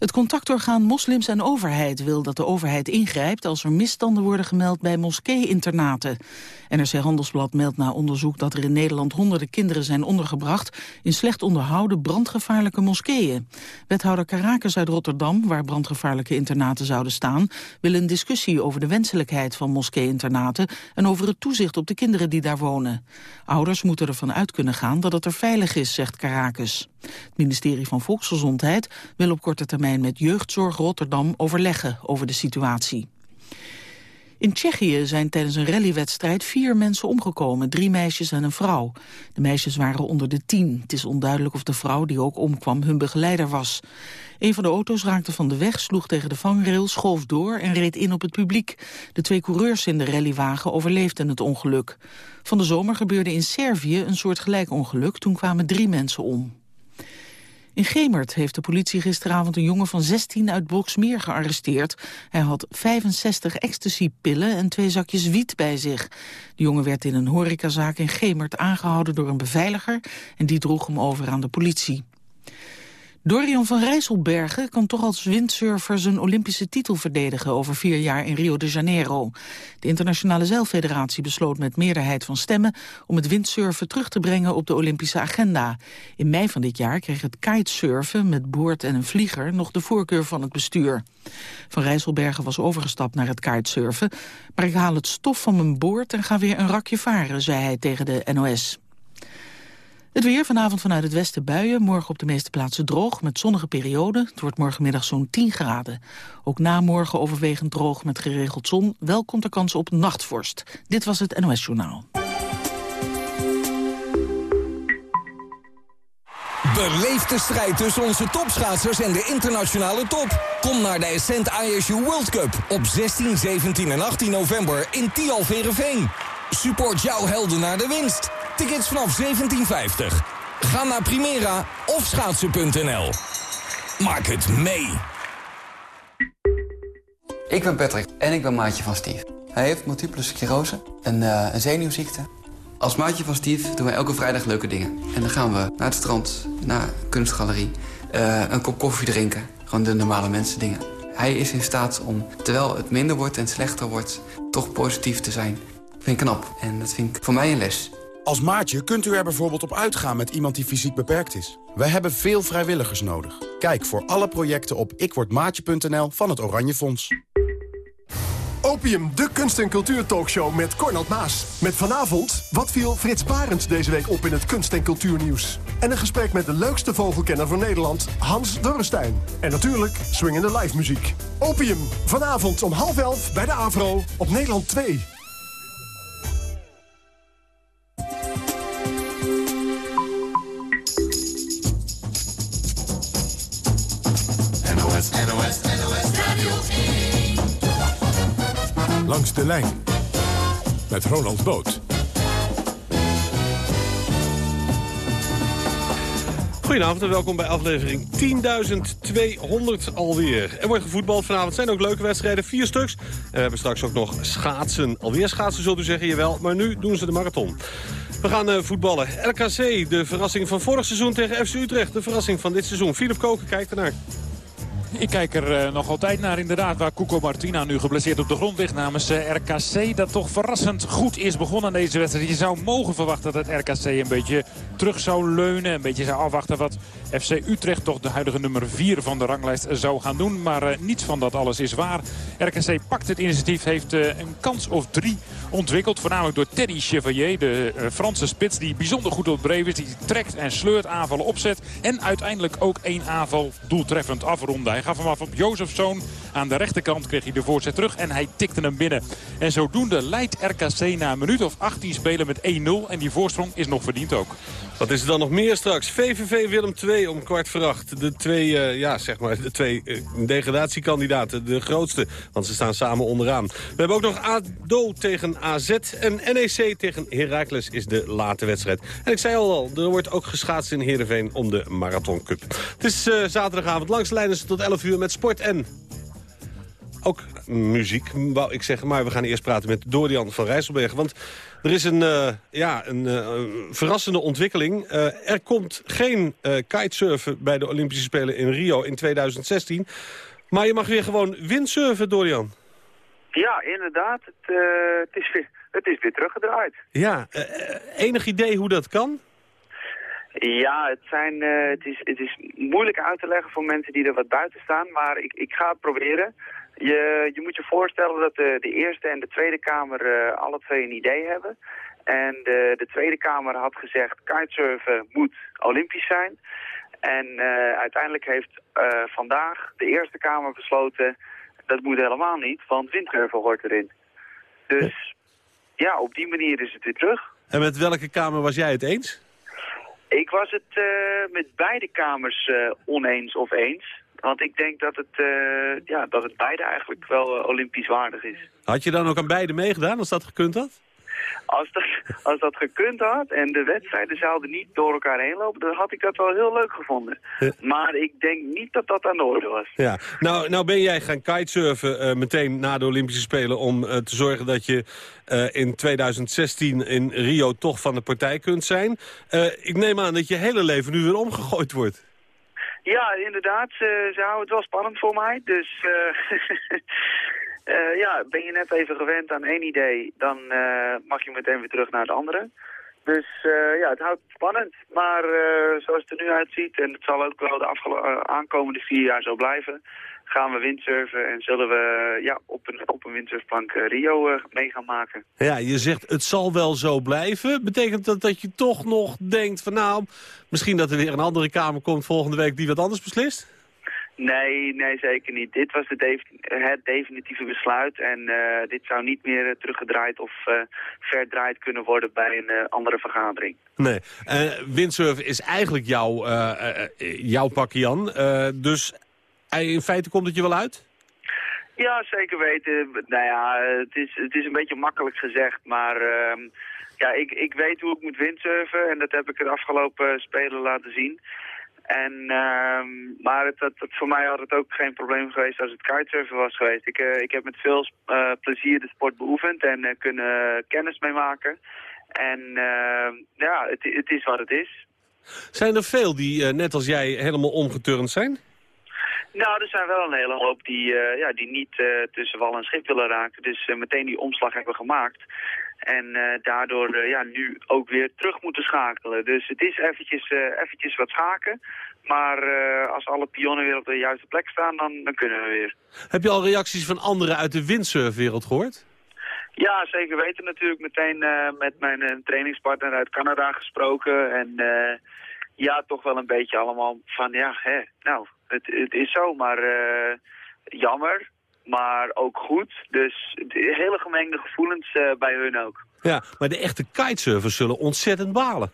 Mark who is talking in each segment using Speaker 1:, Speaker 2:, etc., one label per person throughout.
Speaker 1: Het contactorgaan Moslims en Overheid wil dat de overheid ingrijpt als er misstanden worden gemeld bij moskee-internaten. NRC Handelsblad meldt na onderzoek dat er in Nederland honderden kinderen zijn ondergebracht in slecht onderhouden brandgevaarlijke moskeeën. Wethouder Karakers uit Rotterdam, waar brandgevaarlijke internaten zouden staan, wil een discussie over de wenselijkheid van moskee-internaten en over het toezicht op de kinderen die daar wonen. Ouders moeten ervan uit kunnen gaan dat het er veilig is, zegt Karakes. Het ministerie van Volksgezondheid wil op korte termijn met Jeugdzorg Rotterdam overleggen over de situatie. In Tsjechië zijn tijdens een rallywedstrijd vier mensen omgekomen, drie meisjes en een vrouw. De meisjes waren onder de tien. Het is onduidelijk of de vrouw die ook omkwam hun begeleider was. Een van de auto's raakte van de weg, sloeg tegen de vangrail, schoof door en reed in op het publiek. De twee coureurs in de rallywagen overleefden het ongeluk. Van de zomer gebeurde in Servië een soort gelijk ongeluk. Toen kwamen drie mensen om. In Gemert heeft de politie gisteravond een jongen van 16 uit Boksmeer gearresteerd. Hij had 65 ecstasypillen en twee zakjes wiet bij zich. De jongen werd in een horecazaak in Gemert aangehouden door een beveiliger... en die droeg hem over aan de politie. Dorian van Rijsselbergen kan toch als windsurfer zijn Olympische titel verdedigen over vier jaar in Rio de Janeiro. De Internationale Zeilfederatie besloot met meerderheid van stemmen om het windsurfen terug te brengen op de Olympische agenda. In mei van dit jaar kreeg het kitesurfen met boord en een vlieger nog de voorkeur van het bestuur. Van Rijsselbergen was overgestapt naar het kitesurfen, maar ik haal het stof van mijn boord en ga weer een rakje varen, zei hij tegen de NOS. Het weer vanavond vanuit het westen buien, morgen op de meeste plaatsen droog met zonnige perioden. Het wordt morgenmiddag zo'n 10 graden. Ook na morgen overwegend droog met geregeld zon. Wel komt er kans op nachtvorst. Dit was het NOS Journaal.
Speaker 2: Beleef de strijd tussen onze topschaatsers en de internationale top. Kom naar de Ascent ISU World Cup op 16, 17 en 18 november in Tialverenveen. Support jouw helden naar de winst. Tickets vanaf 1750. Ga naar Primera of schaatsen.nl. Maak het mee.
Speaker 3: Ik ben Patrick en ik ben maatje van Steve. Hij heeft multiple sclerose, een, uh, een zenuwziekte. Als maatje van Steve doen wij elke vrijdag leuke dingen. En dan gaan we naar het strand, naar een kunstgalerie, uh, een kop koffie drinken. Gewoon de normale mensen dingen. Hij is in staat om, terwijl het minder wordt en slechter wordt... toch positief te zijn. Dat vind ik knap en dat vind ik voor mij een les.
Speaker 4: Als maatje kunt u er bijvoorbeeld op uitgaan met iemand die fysiek beperkt is. We hebben veel vrijwilligers nodig. Kijk voor alle projecten op ikwordmaatje.nl van het Oranje Fonds.
Speaker 5: Opium, de kunst- en cultuurtalkshow met Cornald Maas. Met vanavond, wat viel Frits Barends deze week op in het kunst- en cultuurnieuws? En een gesprek met de leukste vogelkenner van Nederland, Hans Dorrestein. En natuurlijk swingende live muziek. Opium, vanavond om half elf bij de AVRO op Nederland 2.
Speaker 6: Langs de lijn met Ronald Boot.
Speaker 7: Goedenavond en welkom bij aflevering 10.200 alweer. Er wordt gevoetbald vanavond. zijn ook leuke wedstrijden, vier stuks. En we hebben straks ook nog schaatsen. Alweer schaatsen zult u zeggen, jawel. Maar nu doen ze de marathon. We gaan uh, voetballen. RKC, de verrassing van vorig seizoen tegen FC Utrecht. De verrassing van dit seizoen. Philip Koken kijkt ernaar.
Speaker 8: Ik kijk er uh, nog altijd naar inderdaad waar Cuco Martina nu geblesseerd op de grond ligt namens uh, RKC. Dat toch verrassend goed is begonnen aan deze wedstrijd. Je zou mogen verwachten dat het RKC een beetje terug zou leunen. Een beetje zou afwachten wat FC Utrecht toch de huidige nummer 4 van de ranglijst zou gaan doen. Maar uh, niets van dat alles is waar. RKC pakt het initiatief, heeft een kans of drie ontwikkeld. Voornamelijk door Teddy Chevalier, de Franse spits die bijzonder goed op breed is. Die trekt en sleurt aanvallen opzet. En uiteindelijk ook één aanval doeltreffend afronden. Hij gaf hem af op Jozefzoon. Aan de rechterkant kreeg hij de voorzet terug en hij tikte hem binnen. En zodoende leidt RKC na een minuut of 18 spelen met 1-0. En die voorsprong is nog verdiend ook.
Speaker 7: Wat is er dan nog meer straks? VVV Willem 2 om kwart voor. De twee, uh, ja, zeg maar, de twee uh, degradatiekandidaten. De grootste, want ze staan samen onderaan. We hebben ook nog ADO tegen AZ. En NEC tegen Heracles is de late wedstrijd. En ik zei al al, er wordt ook geschaatst in Heerenveen om de Marathon Cup. Het is uh, zaterdagavond langs lijnen tot 11 uur met sport en ook muziek, wou ik zeggen. Maar we gaan eerst praten met Dorian van Rijsselberg. Want Er is een, uh, ja, een uh, verrassende ontwikkeling. Uh, er komt geen kitesurfen bij de Olympische Spelen in Rio in 2016. Maar je mag weer gewoon windsurfen, Dorian.
Speaker 9: Ja, inderdaad. Het, het, is, weer, het is weer teruggedraaid.
Speaker 7: Ja, enig idee hoe dat kan?
Speaker 9: Ja, het, zijn, het, is, het is moeilijk uit te leggen voor mensen die er wat buiten staan. Maar ik, ik ga het proberen. Je, je moet je voorstellen dat de, de Eerste en de Tweede Kamer uh, alle twee een idee hebben. En de, de Tweede Kamer had gezegd, kitesurfen moet olympisch zijn. En uh, uiteindelijk heeft uh, vandaag de Eerste Kamer besloten, dat moet helemaal niet, want windsurfen hoort erin. Dus ja, op die manier is het weer terug.
Speaker 7: En met welke Kamer was jij het eens?
Speaker 9: Ik was het met beide kamers oneens of eens. Want ik denk dat het, uh, ja, dat het beide eigenlijk wel uh, olympisch waardig is.
Speaker 7: Had je dan ook aan beide meegedaan als dat gekund had?
Speaker 9: Als dat, als dat gekund had en de wedstrijden zouden niet door elkaar heen lopen, dan had ik dat wel heel leuk gevonden. Maar ik denk niet dat dat aan de orde was.
Speaker 7: Ja. Nou, nou ben jij gaan kitesurfen uh, meteen na de Olympische Spelen om te zorgen dat je in 2016 in Rio toch van de partij kunt zijn. ik neem aan dat je hele leven nu weer omgegooid wordt.
Speaker 9: Ja, inderdaad. Ze, ze houden het wel spannend voor mij. Dus uh, uh, ja, ben je net even gewend aan één idee, dan mag je meteen weer terug naar het andere. Dus ja, het houdt spannend. Maar zoals het er nu uitziet, en het zal ook wel de aankomende vier jaar zo blijven gaan we windsurfen en zullen we ja, op, een, op een windsurfplank uh, Rio uh, mee gaan maken.
Speaker 7: Ja, je zegt het zal wel zo blijven. Betekent dat dat je toch nog denkt van nou, misschien dat er weer een andere kamer komt volgende week die wat anders beslist?
Speaker 9: Nee, nee, zeker niet. Dit was het, het definitieve besluit en uh, dit zou niet meer teruggedraaid of verdraaid kunnen worden bij een andere vergadering.
Speaker 7: Nee, windsurfen is eigenlijk jouw, jouw pakje, Jan. dus in feite komt het je wel uit?
Speaker 9: Ja, zeker weten. Nou ja, het is, het is een beetje makkelijk gezegd, maar uh, ja, ik, ik weet hoe ik moet windsurfen en dat heb ik de afgelopen spelen laten zien. En, uh, maar het, het, voor mij had het ook geen probleem geweest als het kitesurfen was geweest. Ik, uh, ik heb met veel uh, plezier de sport beoefend en kunnen kennis mee maken. En ehm, ja, het, het is wat het is.
Speaker 7: Zijn er veel die, net als jij, helemaal omgeturnd zijn?
Speaker 9: Nou, er zijn wel een hele hoop die, uh, ja, die niet uh, tussen wal en schip willen raken. Dus uh, meteen die omslag hebben gemaakt. En daardoor ja, nu ook weer terug moeten schakelen. Dus het is eventjes, eventjes wat schaken. Maar als alle pionnen weer op de juiste plek staan, dan, dan kunnen we weer.
Speaker 7: Heb je al reacties van anderen uit de windsurfwereld gehoord?
Speaker 9: Ja, zeker weten natuurlijk. Meteen met mijn trainingspartner uit Canada gesproken. En ja, toch wel een beetje allemaal van ja, hè, nou, het, het is zo, maar uh, jammer, maar ook goed. Dus hele gemengde gevoelens uh, bij hun ook.
Speaker 7: Ja, maar de echte kitesurfers zullen ontzettend balen.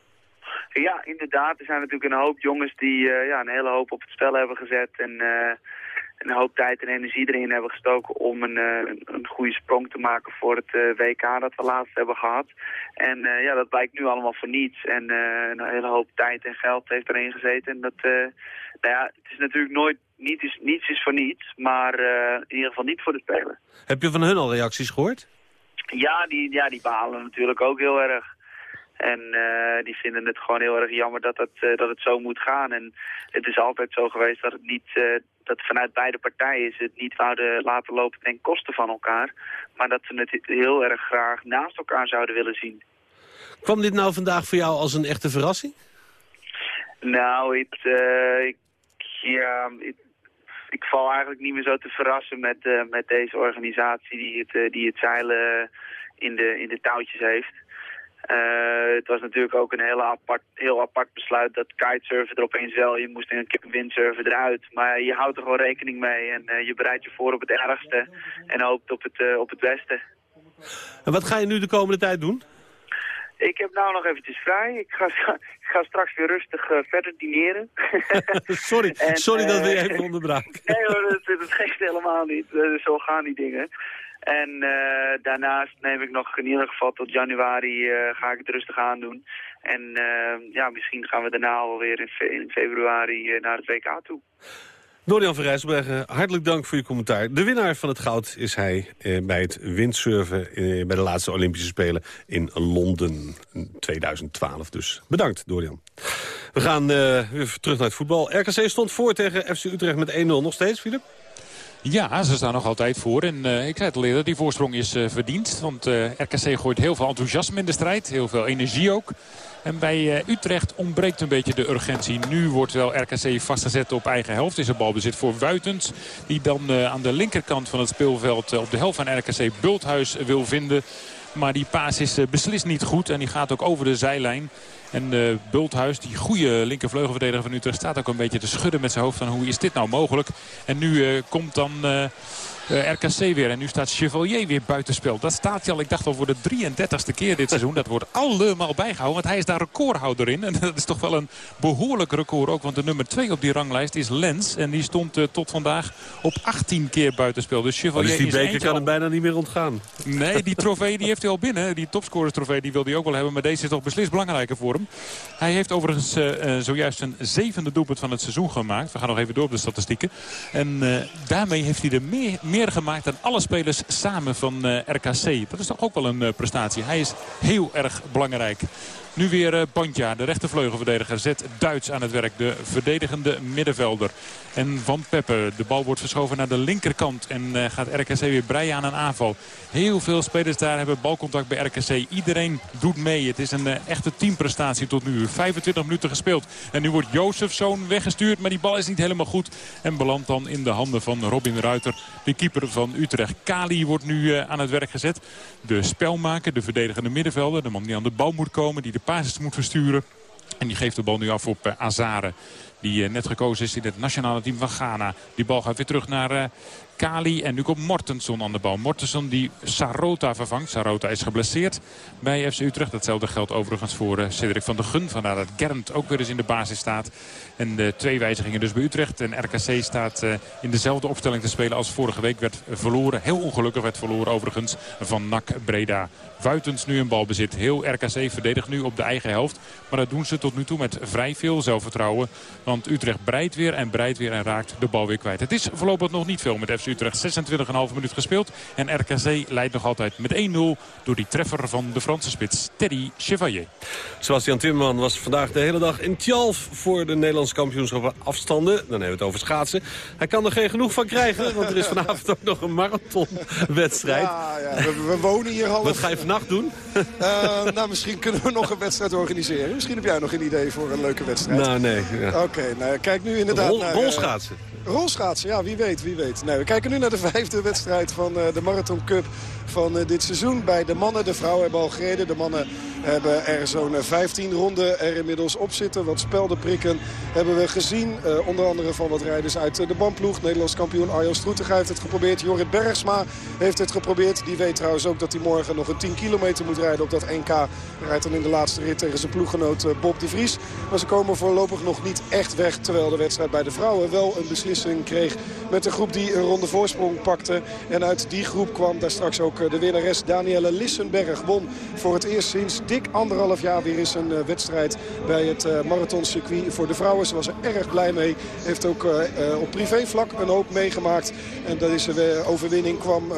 Speaker 9: Ja, inderdaad. Er zijn natuurlijk een hoop jongens die uh, ja, een hele hoop op het spel hebben gezet. En een hoop tijd en energie erin hebben gestoken om een, een, een, goede sprong te maken voor het WK dat we laatst hebben gehad. En ja, dat blijkt nu allemaal voor niets. En een hele hoop tijd en geld heeft erin gezeten. En dat, nou ja, het is natuurlijk nooit, niet is, niets is voor niets, maar in ieder geval niet voor de Spelen.
Speaker 7: Heb je van hun al reacties gehoord?
Speaker 9: Ja, die, ja, die balen natuurlijk ook heel erg. En uh, die vinden het gewoon heel erg jammer dat het, uh, dat het zo moet gaan. En het is altijd zo geweest dat het niet, dat vanuit beide partijen is het niet wouden laten lopen ten koste van elkaar. Maar dat ze het heel erg graag naast elkaar zouden willen zien.
Speaker 7: Kwam dit nou vandaag voor jou als een echte verrassing?
Speaker 9: Nou, het, ik, ja, ik, ik, val eigenlijk niet meer zo te verrassen met, met deze organisatie die het, die het zeilen in de, in de touwtjes heeft. Het was natuurlijk ook een hele apart, heel apart besluit dat kitesurfen er opeens wel, je moest een windsurfen eruit. Maar je houdt er gewoon rekening mee en je bereidt je voor op het ergste en hoopt op het, op het beste.
Speaker 7: En wat ga je nu de komende tijd doen?
Speaker 9: Ik heb nou nog eventjes vrij. Ik ga, ik ga straks weer rustig uh, verder dineren.
Speaker 7: sorry, sorry dat we je even onderbraken.
Speaker 9: nee hoor, dat, dat geeft helemaal niet. Zo gaan die dingen. En uh, daarnaast neem ik nog in ieder geval tot januari ga ik het rustig aan doen. En ja, misschien gaan we daarna alweer in, fe in februari naar het WK toe.
Speaker 7: Dorian van Rijsselbergen, hartelijk dank voor je commentaar. De winnaar van het goud is hij eh, bij het windsurfen... Eh, bij de laatste Olympische Spelen in Londen 2012. Dus bedankt, Dorian. We gaan weer terug naar het voetbal. RKC stond voor tegen FC Utrecht met 1-0. Nog steeds, Filip?
Speaker 8: Ja, ze staan nog altijd voor. En uh, ik zei het al eerder, die voorsprong is uh, verdiend. Want uh, RKC gooit heel veel enthousiasme in de strijd. Heel veel energie ook. En bij Utrecht ontbreekt een beetje de urgentie. Nu wordt wel RKC vastgezet op eigen helft. Is er balbezit voor Wuitens. Die dan aan de linkerkant van het speelveld op de helft van RKC Bulthuis wil vinden. Maar die paas is beslist niet goed. En die gaat ook over de zijlijn. En uh, Bulthuis, die goede linkervleugelverdediger van Utrecht... staat ook een beetje te schudden met zijn hoofd van hoe is dit nou mogelijk. En nu uh, komt dan... Uh, eh, RKC weer. En nu staat Chevalier weer buitenspel. Dat staat hij al, ik dacht al voor de 33ste keer dit seizoen. Dat wordt allemaal bijgehouden, want hij is daar recordhouder in. En dat is toch wel een behoorlijk record ook. Want de nummer 2 op die ranglijst is Lens. En die stond uh, tot vandaag op 18 keer buitenspel. Dus Chevalier
Speaker 7: oh, dus die beker kan
Speaker 8: al...
Speaker 7: hem bijna niet meer ontgaan.
Speaker 8: Nee, die trofee die heeft hij al binnen. Die topscorers trofee die wil hij ook wel hebben. Maar deze is toch beslist belangrijker voor hem. Hij heeft overigens uh, zojuist een zevende doelpunt van het seizoen gemaakt. We gaan nog even door op de statistieken. En daarmee heeft hij er meer meer gemaakt dan alle spelers samen van eh, RKC. Dat is toch ook wel een uh, prestatie. Hij is heel erg belangrijk. Nu weer uh, Bandja, de rechtervleugelverdediger, zet Duits aan het werk. De verdedigende middenvelder. En Van Peppe, de bal wordt verschoven naar de linkerkant. En uh, gaat RKC weer breien aan een aanval. Heel veel spelers daar hebben balcontact bij RKC. Iedereen doet mee. Het is een uh, echte teamprestatie tot nu. 25 minuten gespeeld. En nu wordt Jozefzoon weggestuurd. Maar die bal is niet helemaal goed. En belandt dan in de handen van Robin Ruiter. De keeper van Utrecht. Kali wordt nu aan het werk gezet. De spelmaker, de verdedigende middenvelder. De man die aan de bal moet komen. Die de basis moet versturen. En die geeft de bal nu af op uh, Azare. Die uh, net gekozen is in het nationale team van Ghana. Die bal gaat weer terug naar uh, Kali. En nu komt Mortensen aan de bal. Mortensen die Sarota vervangt. Sarota is geblesseerd bij FC Utrecht. Datzelfde geldt overigens voor Cedric van der Gun. Vandaar dat Gernt ook weer eens in de basis staat. En de twee wijzigingen dus bij Utrecht. En RKC staat in dezelfde opstelling te spelen als vorige week werd verloren. Heel ongelukkig werd verloren overigens van NAC Breda. Wuitens nu een balbezit. Heel RKC verdedigt nu op de eigen helft. Maar dat doen ze tot nu toe met vrij veel zelfvertrouwen. Want Utrecht breidt weer en breidt weer en raakt de bal weer kwijt. Het is voorlopig nog niet veel met FC Utrecht. 26,5 minuut gespeeld. En RKC leidt nog altijd met 1-0 door die treffer van de Franse spits Teddy Chevalier.
Speaker 7: Sebastian Timmerman was vandaag de hele dag in Tjalf voor de Nederlandse kampioenschap afstanden. Dan hebben we het over schaatsen. Hij kan er geen genoeg van krijgen, want er is vanavond ook nog een marathonwedstrijd.
Speaker 10: Ja, ja we, we, wonen hier half...
Speaker 7: Wat ga je vannacht doen?
Speaker 10: Uh, nou, misschien kunnen we nog een wedstrijd organiseren. Misschien heb jij nog een idee voor een leuke wedstrijd.
Speaker 7: Nou, nee.
Speaker 10: Ja. Oké, okay, nou, kijk nu inderdaad
Speaker 7: Rol,
Speaker 10: naar...
Speaker 7: Rolschaatsen.
Speaker 10: Rolschaatsen, ja, wie weet, wie weet. Nee, we kijken nu naar de vijfde wedstrijd van uh, de Marathon Cup van uh, dit seizoen. Bij de mannen, de vrouwen hebben al gereden. De mannen hebben er zo'n 15 ronden er inmiddels op zitten. Wat spelden prikken hebben we gezien. Uh, onder andere van wat rijders uit de bandploeg. Nederlands kampioen Arjan Stroetega heeft het geprobeerd. Jorrit Bergsma heeft het geprobeerd. Die weet trouwens ook dat hij morgen nog een 10 kilometer moet rijden op dat NK. Hij rijdt dan in de laatste rit tegen zijn ploeggenoot Bob de Vries. Maar ze komen voorlopig nog niet echt weg. Terwijl de wedstrijd bij de vrouwen wel een beslissing kreeg met de groep die een ronde voorsprong pakte. En uit die groep kwam daar straks ook de winnares Danielle Lissenberg. Won voor het eerst sinds dik anderhalf jaar weer eens een uh, wedstrijd bij het uh, marathоncircuit voor de vrouwen. Ze was er erg blij mee. Heeft ook op privévlak een hoop meegemaakt. En deze overwinning kwam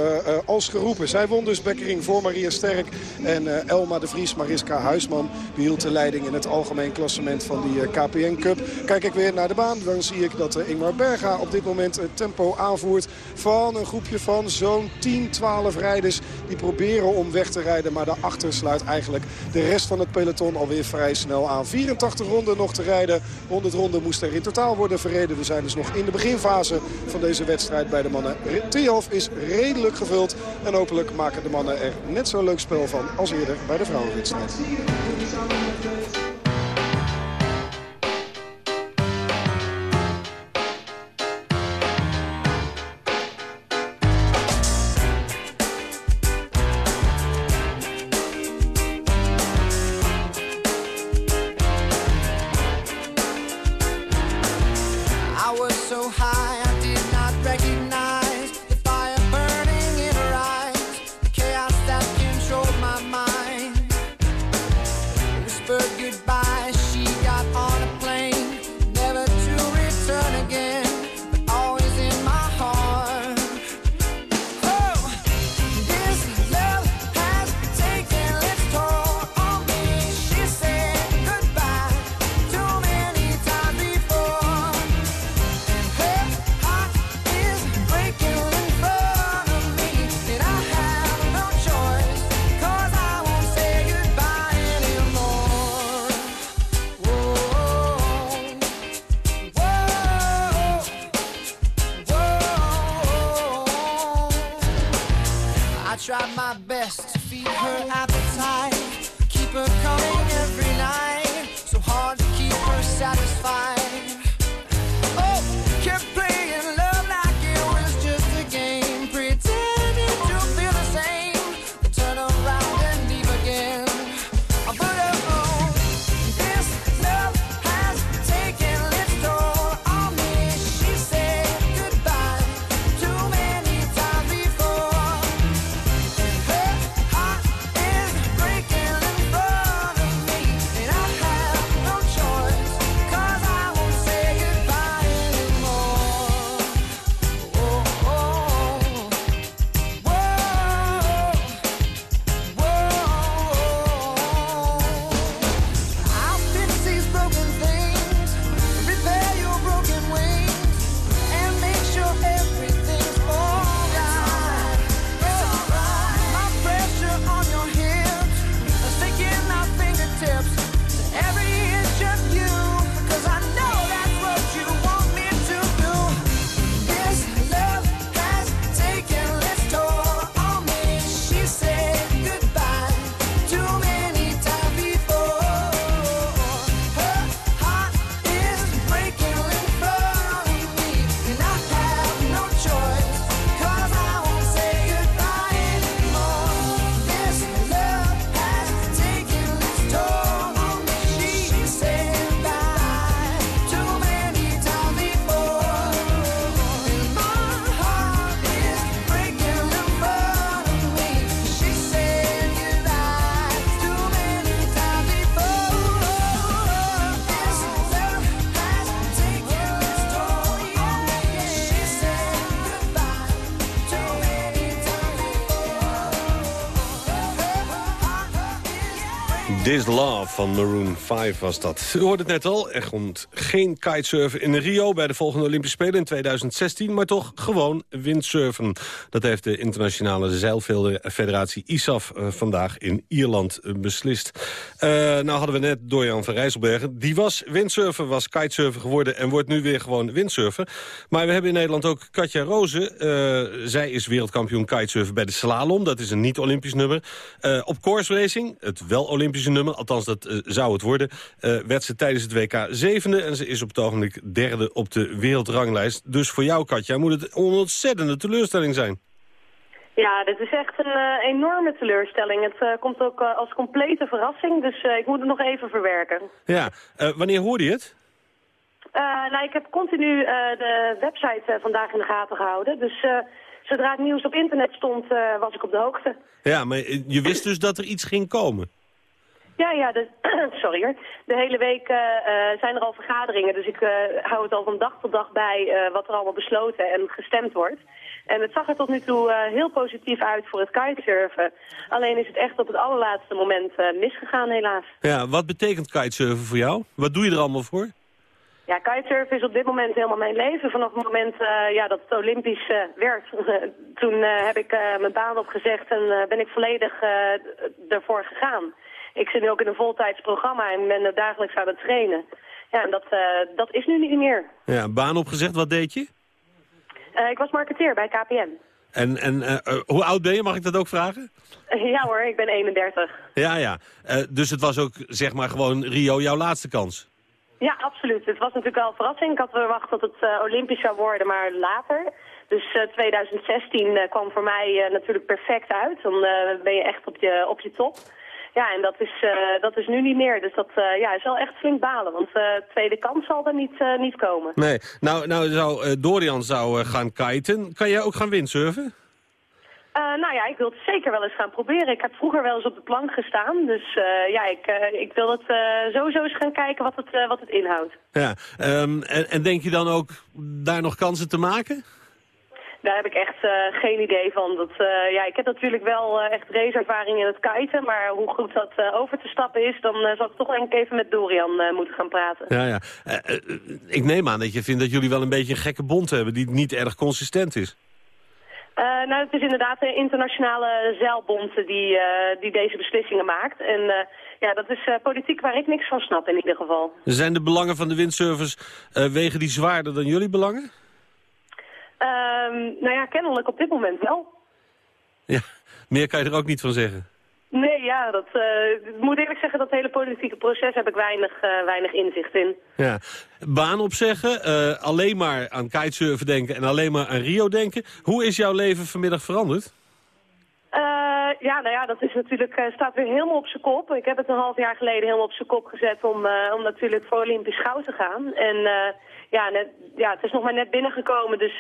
Speaker 10: als geroepen. Zij won dus Bekkering voor Maria Sterk. En Elma de Vries, Mariska Huisman behield de leiding in het algemeen klassement van die KPN Cup. Kijk ik weer naar de baan, dan zie ik dat Ingmar Berga op dit moment het tempo aanvoert van een groepje van zo'n 10, 12 die proberen om weg te rijden. Maar daarachter sluit eigenlijk de rest van het peloton alweer vrij snel aan. 84 ronden nog te rijden. 100 ronden moest er in totaal worden verreden. We zijn dus nog in de beginfase van deze wedstrijd bij de mannen. Trialf is redelijk gevuld. En hopelijk maken de mannen er net zo'n leuk spel van als eerder bij de vrouwenwedstrijd.
Speaker 11: My best This Love
Speaker 7: van Maroon 5 was dat. U hoorde het net al, er komt geen kitesurfen in Rio... bij de volgende Olympische Spelen in 2016... maar toch gewoon windsurfen. Dat heeft de internationale zeilfederatie ISAF eh, vandaag in Ierland eh, beslist. Eh, nou hadden we net Dorian van Rijsselbergen. Die was windsurfen, was kitesurfen geworden... en wordt nu weer gewoon windsurfen. Maar we hebben in Nederland ook Katja Rozen. Zij is wereldkampioen kitesurfen bij de slalom. Dat is een niet-Olympisch nummer. Op course racing, het wel Olympische nummer... althans dat eh, zou het worden... eh, werd ze tijdens het WK zevende... en ze is op het ogenblik derde op de wereldranglijst. Dus voor jou, Katja, moet het een ontzettende teleurstelling zijn.
Speaker 12: Ja, dit is echt een eh, enorme teleurstelling. Het komt ook als complete verrassing, dus ik moet het nog even verwerken.
Speaker 7: Ja, wanneer hoorde je het?
Speaker 12: Nou, ik heb continu de website vandaag in de gaten gehouden. Dus zodra het nieuws op internet stond, was ik op de hoogte.
Speaker 7: Ja, maar je wist dus dat er iets ging komen.
Speaker 12: Ja, ja, de, sorry hoor. De hele week eh, eh, zijn er al vergaderingen, dus ik eh, hou het al van dag tot dag bij wat er allemaal besloten en gestemd wordt. En het zag er tot nu toe heel positief uit voor het kitesurfen. Alleen is het echt op het allerlaatste moment misgegaan helaas.
Speaker 7: Ja, wat betekent kitesurfen voor jou? Wat doe je er allemaal voor?
Speaker 12: Ja, kitesurfen is op dit moment helemaal mijn leven. Vanaf het moment ja, dat het Olympisch werd, toen heb ik mijn baan opgezegd en ben ik volledig ervoor gegaan. Ik zit nu ook in een voltijds programma en ben dagelijks aan het trainen. Ja, en dat, eh, dat is nu niet meer.
Speaker 7: Ja, baan opgezegd, wat deed je?
Speaker 12: Eh, ik was marketeer bij KPN.
Speaker 7: En, en eh, hoe oud ben je, mag ik dat ook vragen?
Speaker 12: ja hoor, ik ben 31.
Speaker 7: Ja, ja. Dus het was ook, zeg maar, gewoon Rio jouw laatste kans?
Speaker 12: Ja, absoluut. Het was natuurlijk wel een verrassing. Ik had verwacht dat het Olympisch zou worden, maar later. Dus eh, 2016 eh, kwam voor mij natuurlijk perfect uit. Dan ben je echt op je, op je top. Ja, en dat is, eh, dat is nu niet meer. Dus dat eh, ja, is wel echt flink balen. Want uh, tweede kans zal er niet, uh, niet komen.
Speaker 7: Nee. Nou, nou zou, uh, Dorian zou gaan kiten. Kan jij ook gaan windsurfen?
Speaker 12: nou ja, ik wil het zeker wel eens gaan proberen. Ik heb vroeger wel eens op de plank gestaan. Dus ja, ik, ik wil het sowieso eens gaan kijken wat het, wat het inhoudt.
Speaker 7: Ja, um, en, en denk je dan ook daar nog kansen te maken?
Speaker 12: Daar heb ik echt uh, geen idee van. Dat, uh, ja, ik heb natuurlijk wel uh, echt raceervaring in het kiten, maar hoe goed dat over te stappen is, dan zal ik toch denk ik even met Dorian moeten gaan praten.
Speaker 7: Ja, ja. ik neem aan dat je vindt dat jullie wel een beetje een gekke bond hebben die niet erg consistent is.
Speaker 12: nou, het is inderdaad de internationale zeilbond die, die deze beslissingen maakt. En ja, dat is politiek waar ik niks van snap in ieder geval.
Speaker 7: Zijn de belangen van de windsurfers, wegen die zwaarder dan jullie belangen?
Speaker 12: Um, nou ja, kennelijk op dit moment wel.
Speaker 7: Ja, meer kan je er ook niet van zeggen.
Speaker 12: Nee, ja, dat, eh, ik moet eerlijk zeggen, dat hele politieke proces heb ik weinig, eh, weinig inzicht in.
Speaker 7: Ja. Baan opzeggen, eh, alleen maar aan kitesurfen denken en alleen maar aan Rio denken. Hoe is jouw leven vanmiddag veranderd?
Speaker 12: Eh, ja, nou ja, dat is natuurlijk, eh, staat weer helemaal op zijn kop. Ik heb het een half jaar geleden helemaal op zijn kop gezet om, eh, om natuurlijk voor Olympisch goud te gaan. En eh, ja, net, ja, het is nog maar net binnengekomen, dus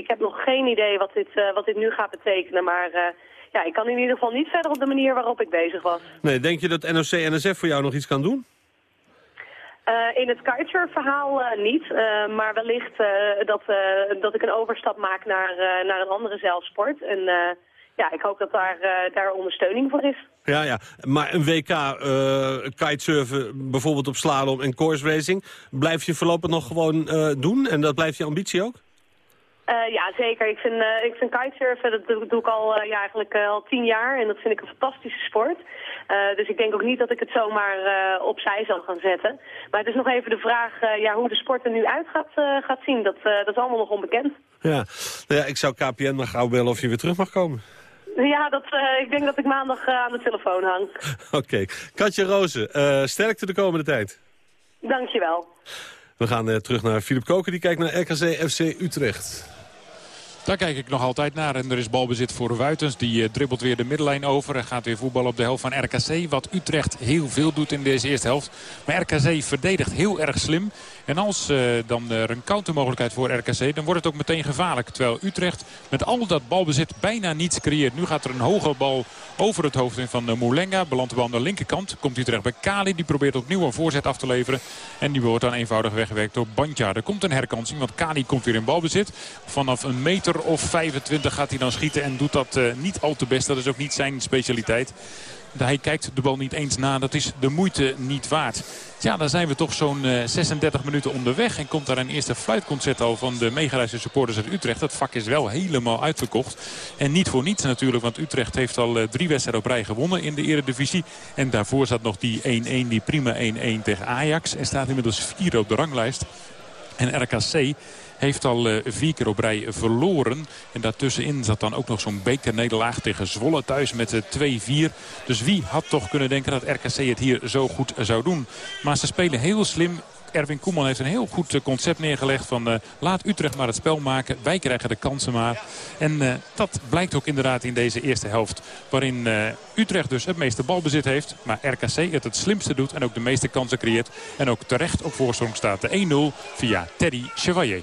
Speaker 12: ik heb nog geen idee wat dit, wat dit nu gaat betekenen. Maar ja, ik kan in ieder geval niet verder op de manier waarop ik bezig was.
Speaker 7: Nee, denk je dat NOC-NSF voor jou nog iets kan doen?
Speaker 12: In het kitesurf-verhaal niet, maar wellicht dat, dat ik een overstap maak naar, naar een andere zeilsport. En ja, ik hoop dat daar, eh, daar ondersteuning voor is.
Speaker 7: Ja, ja. Maar een WK eh, kitesurfen, bijvoorbeeld op slalom en course racing... blijf je voorlopig nog gewoon eh, doen? En dat blijft je ambitie ook?
Speaker 12: Eh, ja, zeker. Ik vind, eh, ik vind kitesurfen, dat doe, doe ik al, ja, eigenlijk al tien jaar. En dat vind ik een fantastische sport. Dus ik denk ook niet dat ik het zomaar opzij zal gaan zetten. Maar het is nog even de vraag ja, hoe de sport er nu uit gaat, gaat zien. Dat, dat is allemaal nog onbekend.
Speaker 7: Ja. Nou ja, ik zou KPN maar gauw bellen of je weer terug mag komen.
Speaker 12: Ja, dat, eh, ik denk dat ik maandag eh, aan de telefoon hang.
Speaker 7: Oké. Katja Rozen, eh, sterkte de komende tijd.
Speaker 12: Dankjewel.
Speaker 7: We gaan eh, terug naar Filip Koken, die kijkt naar RKC FC Utrecht.
Speaker 8: Daar kijk ik nog altijd naar. En er is balbezit voor Wuitens. Die dribbelt weer de middenlijn over. En gaat weer voetballen op de helft van RKC. Wat Utrecht heel veel doet in deze eerste helft. Maar RKC verdedigt heel erg slim. En als uh, dan er een countermogelijkheid voor RKC... dan wordt het ook meteen gevaarlijk. Terwijl Utrecht met al dat balbezit bijna niets creëert. Nu gaat er een hoge bal over het hoofd in van uh, Moulenga. Belandt de bal aan de linkerkant. Komt hij terecht bij Kali. Die probeert opnieuw een voorzet af te leveren. En die wordt dan eenvoudig weggewerkt door Bandja. Er komt een herkansing, want Kali komt weer in balbezit. Vanaf een meter of 25 gaat hij dan schieten en doet dat niet al te best. Dat is ook niet zijn specialiteit. Hij kijkt de bal niet eens na. Dat is de moeite niet waard. Ja, dan zijn we toch zo'n uh, 36 minuten onderweg. En komt daar een eerste fluitconcerto van de meegereisde supporters uit Utrecht. Dat vak is wel helemaal uitverkocht. En niet voor niets natuurlijk, want Utrecht heeft al uh, drie wedstrijden op rij gewonnen in de eredivisie. En daarvoor zat nog die 1-1, die prima 1-1 tegen Ajax. En staat inmiddels vier op de ranglijst. En RKC heeft al uh, vier keer op rij verloren. En daartussenin zat dan ook nog zo'n bekernederlaag tegen Zwolle thuis met uh, 2-4. Dus wie had toch kunnen denken dat RKC het hier zo goed zou doen. Maar ze spelen heel slim. Erwin Koeman heeft een heel goed uh, concept neergelegd van uh, laat Utrecht maar het spel maken. Wij krijgen de kansen maar. En uh, dat blijkt ook inderdaad in deze eerste helft. Waarin Utrecht dus het meeste balbezit heeft. Maar RKC het het slimste doet en ook de meeste kansen creëert. En ook terecht op voorsprong staat de 1-0 via Teddy Chevalier.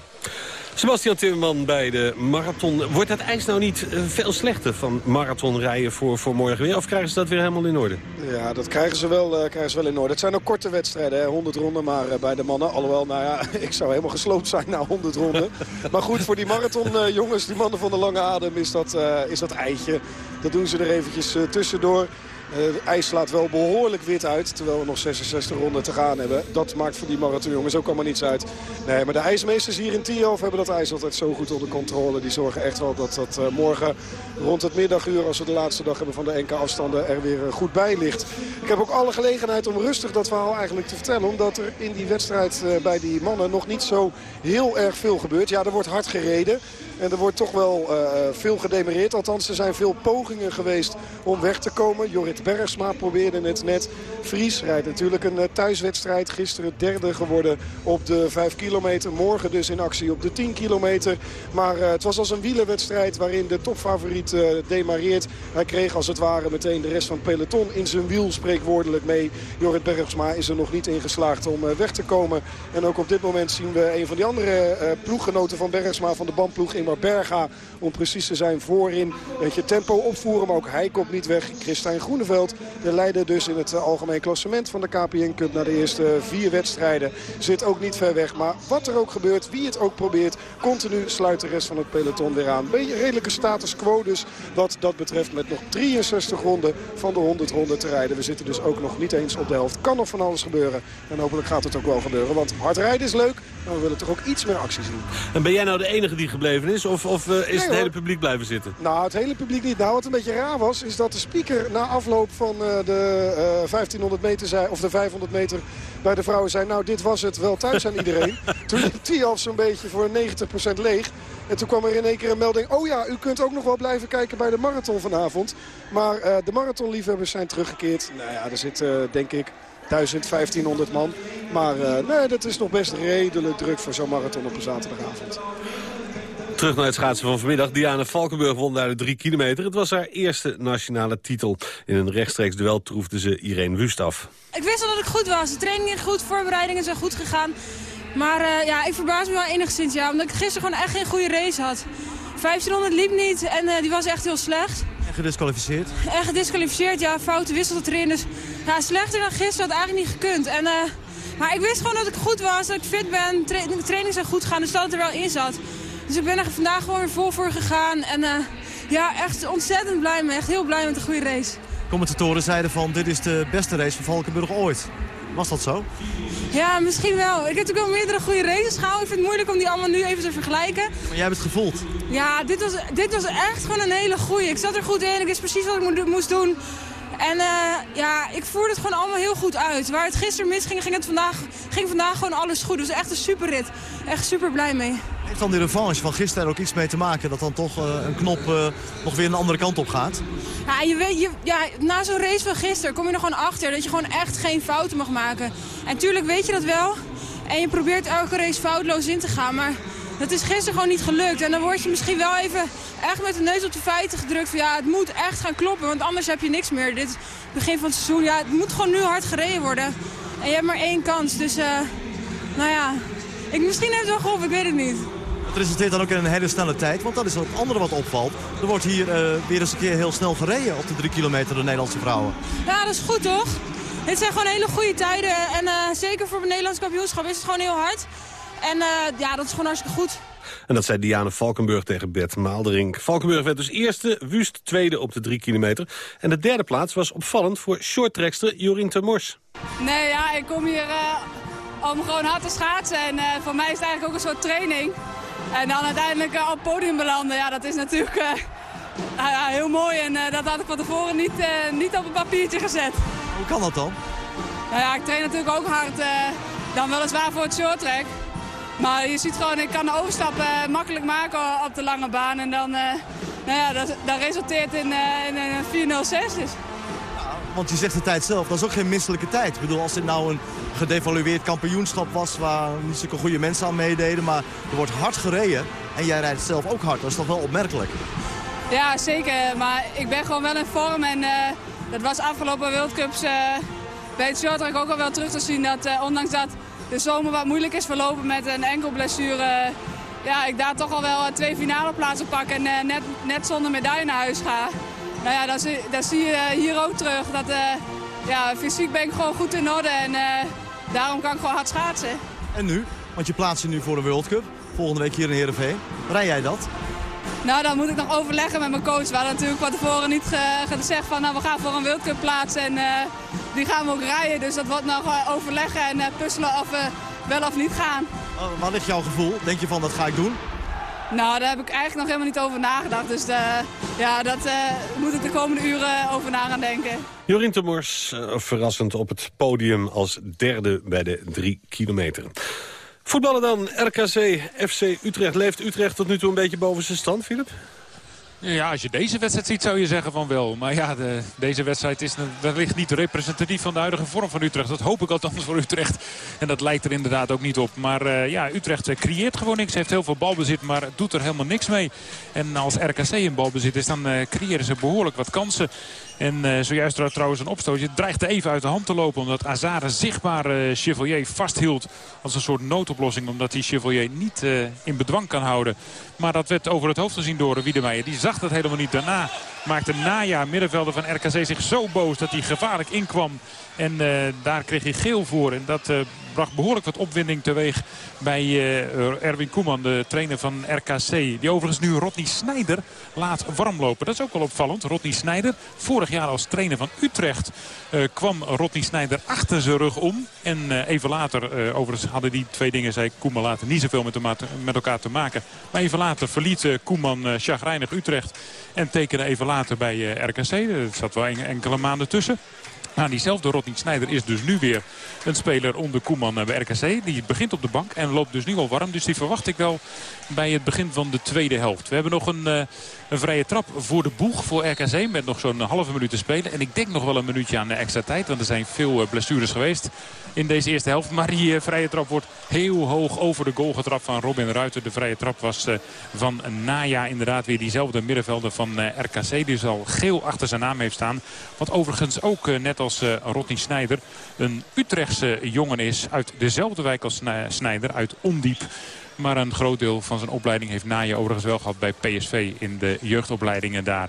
Speaker 7: Sebastian Timmerman bij de marathon. Wordt het ijs nou niet uh, veel slechter van marathonrijden voor, voor morgen weer? Of krijgen ze dat weer helemaal in orde?
Speaker 10: Ja, dat krijgen ze wel, uh, krijgen ze wel in orde. Het zijn ook korte wedstrijden, hè? 100 ronden maar uh, bij de mannen. Alhoewel, nou ja, ik zou helemaal gesloopt zijn na 100 ronden. maar goed, voor die marathon jongens, die mannen van de lange adem, is dat, is dat eitje. Dat doen ze er eventjes tussendoor. Het uh, ijs slaat wel behoorlijk wit uit, terwijl we nog 66 ronden te gaan hebben. Dat maakt voor die marathonjongens ook allemaal niets uit. Nee, maar de ijsmeesters hier in Tialf hebben dat ijs altijd zo goed onder controle. Die zorgen echt wel dat dat uh, morgen rond het middaguur, als we de laatste dag hebben van de NK afstanden, er weer uh, goed bij ligt. Ik heb ook alle gelegenheid om rustig dat verhaal eigenlijk te vertellen. Omdat er in die wedstrijd bij die mannen nog niet zo heel erg veel gebeurt. Ja, er wordt hard gereden. En er wordt toch wel veel gedemereerd. Althans, er zijn veel pogingen geweest om weg te komen. Jorrit Bergsma probeerde het net. Vries rijdt natuurlijk een uh, thuiswedstrijd. Gisteren derde geworden op de 5 kilometer. Morgen dus in actie op de 10 kilometer. Maar uh, het was als een wielerwedstrijd waarin de topfavoriet demareert. Hij kreeg als het ware meteen de rest van het peloton in zijn wiel spreekwoordelijk mee. Jorrit Bergsma is er nog niet in geslaagd om weg te komen. En ook op dit moment zien we een van die andere ploeggenoten van Bergsma van de bandploeg in Berga, om precies te zijn, voorin. Weet je, tempo opvoeren, maar ook hij komt niet weg. Christijn Groeneveld, de leider dus in het algemeen klassement van de KPN Cup... na de eerste vier wedstrijden, zit ook niet ver weg. Maar wat er ook gebeurt, wie het ook probeert... continu sluit de rest van het peloton weer aan. Beetje redelijke status quo dus wat dat betreft... met nog 63 ronden van de 100 ronden te rijden. We zitten dus ook nog niet eens op de helft. Kan nog van alles gebeuren. En hopelijk gaat het ook wel gebeuren. Want hard rijden is leuk, maar we willen toch ook iets meer actie zien.
Speaker 7: En ben jij nou de enige die gebleven is? Of, of uh, is nee, het hele publiek blijven zitten?
Speaker 10: Nou, het hele publiek niet. Nou, wat een beetje raar was, is dat de speaker na afloop van uh, de uh, 1500 meter zei, of de 500 meter bij de vrouwen zei... nou, dit was het, wel thuis aan iedereen. Toen liep Tialf zo'n beetje voor 90% leeg. En toen kwam er in één keer een melding. Oh ja, u kunt ook nog wel blijven kijken bij de marathon vanavond. Maar eh, de marathonliefhebbers zijn teruggekeerd. Nou ja, er zit eh, denk ik 1500 man. Maar eh, nee, dat is nog best redelijk druk voor zo'n marathon op een zaterdagavond.
Speaker 7: Terug naar het schaatsen van vanmiddag. Diana Valkenburg won daar de drie kilometer. Het was haar eerste nationale titel. In een rechtstreeks duel troefde ze Irene Wust af.
Speaker 13: Ik wist al dat ik goed was. De training ging goed, voorbereidingen zijn goed gegaan. Maar eh, ja, ik verbaas me wel enigszins, ja. Omdat ik gisteren gewoon echt geen goede race had. 1500 liep niet en eh, die was echt heel slecht.
Speaker 14: En gedisqualificeerd.
Speaker 13: En gedisqualificeerd, ja, foute wissel erin. Dus ja, slechter dan gisteren had eigenlijk niet gekund. En, eh, maar ik wist gewoon dat ik goed was, dat ik fit ben. Tra de trainingen zijn goed gegaan, dus dat het er wel in zat. Dus ik ben er vandaag gewoon weer vol voor gegaan. En eh, ja, echt ontzettend blij mee. Echt heel blij met de goede race.
Speaker 14: Commentatoren zeiden van dit is de beste race van Valkenburg ooit. Was dat zo?
Speaker 13: Ja, misschien wel. Ik heb natuurlijk wel meerdere goede races gehouden. Ik vind het moeilijk om die allemaal nu even te vergelijken.
Speaker 14: Maar jij hebt het gevoeld.
Speaker 13: Ja, dit was, dit was echt gewoon een hele goeie. Ik zat er goed in. Ik wist precies wat ik mo- moest doen. En eh, ja, ik voerde het gewoon allemaal heel goed uit. Waar het gisteren misging, ging, het vandaag, ging vandaag gewoon alles goed. Dus echt een superrit. Echt super blij mee.
Speaker 14: Heeft dan die revanche van gisteren er ook iets mee te maken... dat dan toch eh, een knop eh, nog weer een andere kant op gaat?
Speaker 13: Ja, je weet, je, ja, na zo'n race van gisteren kom je er gewoon achter dat je gewoon echt geen fouten mag maken. En tuurlijk weet je dat wel. En je probeert elke race foutloos in te gaan. Maar dat is gisteren gewoon niet gelukt. En dan word je misschien wel even echt met de neus op de feiten gedrukt. Van ja, het moet echt gaan kloppen, want anders heb je niks meer. Dit is het begin van het seizoen. Ja, het moet gewoon nu hard gereden worden. En je hebt maar één kans. Dus, eh, nou ja, ik, misschien heeft het wel geholpen, ik weet het niet.
Speaker 14: Het resulteert dan ook in een hele snelle tijd. Want dat is het andere wat opvalt. Er wordt hier eh, weer eens een keer heel snel gereden op de drie kilometer de Nederlandse vrouwen.
Speaker 13: Ja, dat is goed toch? Dit zijn gewoon hele goede tijden. En eh, zeker voor het Nederlands kampioenschap is het gewoon heel hard. En eh, ja, dat is gewoon hartstikke goed.
Speaker 7: En dat zei Diana Valkenburg tegen Bert Maalderink. Valkenburg werd dus eerste, Wust tweede op de drie kilometer. En de derde plaats was opvallend voor shorttrekster Jorien Termors.
Speaker 15: Nee, ja, ik kom hier eh, om gewoon hard te schaatsen. En eh, voor mij is het eigenlijk ook een soort training. En dan uiteindelijk eh, op het podium belanden, ja, dat is natuurlijk eh, heel mooi. En eh, dat had ik van tevoren niet, niet op een papiertje gezet.
Speaker 14: Hoe kan dat dan?
Speaker 15: Nou ja, ik train natuurlijk ook hard. dan weliswaar voor het short track. Maar je ziet gewoon, ik kan de overstap makkelijk maken op de lange baan. En dan, nou ja, dat, dat resulteert in, in een 406. Dus.
Speaker 14: Want je zegt de tijd zelf, dat is ook geen misselijke tijd. Ik bedoel, als dit nou een gedevalueerd kampioenschap was... waar niet zulke goede mensen aan meededen... maar er wordt hard gereden en jij rijdt zelf ook hard. Dat is toch wel opmerkelijk?
Speaker 15: Ja, zeker. Maar ik ben gewoon wel in vorm. En eh, dat was afgelopen World Cups eh, bij het shorttrack ook al wel terug te zien. Dat eh, ondanks dat de zomer wat moeilijk is verlopen met een enkel blessure... ja, ik daar toch al wel twee finale plaatsen pak en net, net zonder medaille naar huis ga. Nou ja, dat zie, dat zie je eh, hier ook terug. Dat, eh, ja, fysiek ben ik gewoon goed in orde en eh, daarom kan ik gewoon hard schaatsen.
Speaker 14: En nu? Want je plaatst je nu voor een World Cup. Volgende week hier in Heerenveen. Rij jij dat?
Speaker 15: Nou, dan moet ik nog overleggen met mijn coach. We hadden natuurlijk van tevoren niet ge- gezegd van nou, we gaan voor een World Cup plaatsen en die gaan we ook rijden. Dus dat wordt nog overleggen en puzzelen of we wel of niet gaan.
Speaker 14: Uh, waar ligt jouw gevoel? Denk je van, dat ga ik doen?
Speaker 15: Nou, daar heb ik eigenlijk nog helemaal niet over nagedacht. Dus eh, ja, dat eh, moet ik de komende uren over na gaan denken.
Speaker 7: Jorien Termors, eh, verrassend op het podium als derde bij de drie kilometer. Voetballen dan, RKC, FC Utrecht. Leeft Utrecht tot nu toe een beetje boven zijn stand, Filip?
Speaker 8: Ja, als je deze wedstrijd ziet zou je zeggen van wel. Maar ja, de, deze wedstrijd is wellicht niet representatief van de huidige vorm van Utrecht. Dat hoop ik althans voor Utrecht. En dat lijkt er inderdaad ook niet op. Maar uh, ja, Utrecht uh, creëert gewoon niks. Heeft heel veel balbezit, maar doet er helemaal niks mee. En als RKC in balbezit is, dan uh, creëren ze behoorlijk wat kansen. En uh, zojuist trouwens een opstootje. Het dreigde even uit de hand te lopen. Omdat Azare zichtbaar uh, Chevalier vasthield. Als een soort noodoplossing. Omdat hij Chevalier niet uh, in bedwang kan houden. Maar dat werd over het hoofd gezien door Wiedemeijer. Die zag dat helemaal niet. Daarna maakte Naja, middenvelder van RKC, zich zo boos dat hij gevaarlijk inkwam. En uh, daar kreeg hij geel voor. En dat uh, bracht behoorlijk wat opwinding teweeg bij uh, Erwin Koeman, de trainer van RKC. Die overigens nu Rodney Snijder laat warmlopen. Dat is ook wel opvallend. Rodney Snijder, vorig jaar als trainer van Utrecht, kwam Rodney Snijder achter zijn rug om. En even later, overigens hadden die twee dingen, zei Koeman later, niet zoveel met, met elkaar te maken. Maar even later verliet Koeman chagrijnig Utrecht. En tekende even later bij RKC. Er zat wel enkele maanden tussen. Nou, diezelfde Rodney Snijder is dus nu weer een speler onder Koeman bij RKC. Die begint op de bank en loopt dus nu al warm. Dus die verwacht ik wel bij het begin van de tweede helft. We hebben nog een, uh, een vrije trap voor de boeg voor RKC. Met nog zo'n halve minuut te spelen. En ik denk nog wel een minuutje aan extra tijd. Want er zijn veel uh, blessures geweest in deze eerste helft. Maar die vrije trap wordt heel hoog over de goal getrapt van Robin Ruiter. De vrije trap was van Naya inderdaad weer diezelfde middenvelder van RKC. Die al geel achter zijn naam heeft staan. Wat overigens ook net als Rodney Snijder een Utrechtse jongen is. Uit dezelfde wijk als Snijder. Uit Ondiep. Maar een groot deel van zijn opleiding heeft Naaien overigens wel gehad bij PSV in de jeugdopleidingen daar.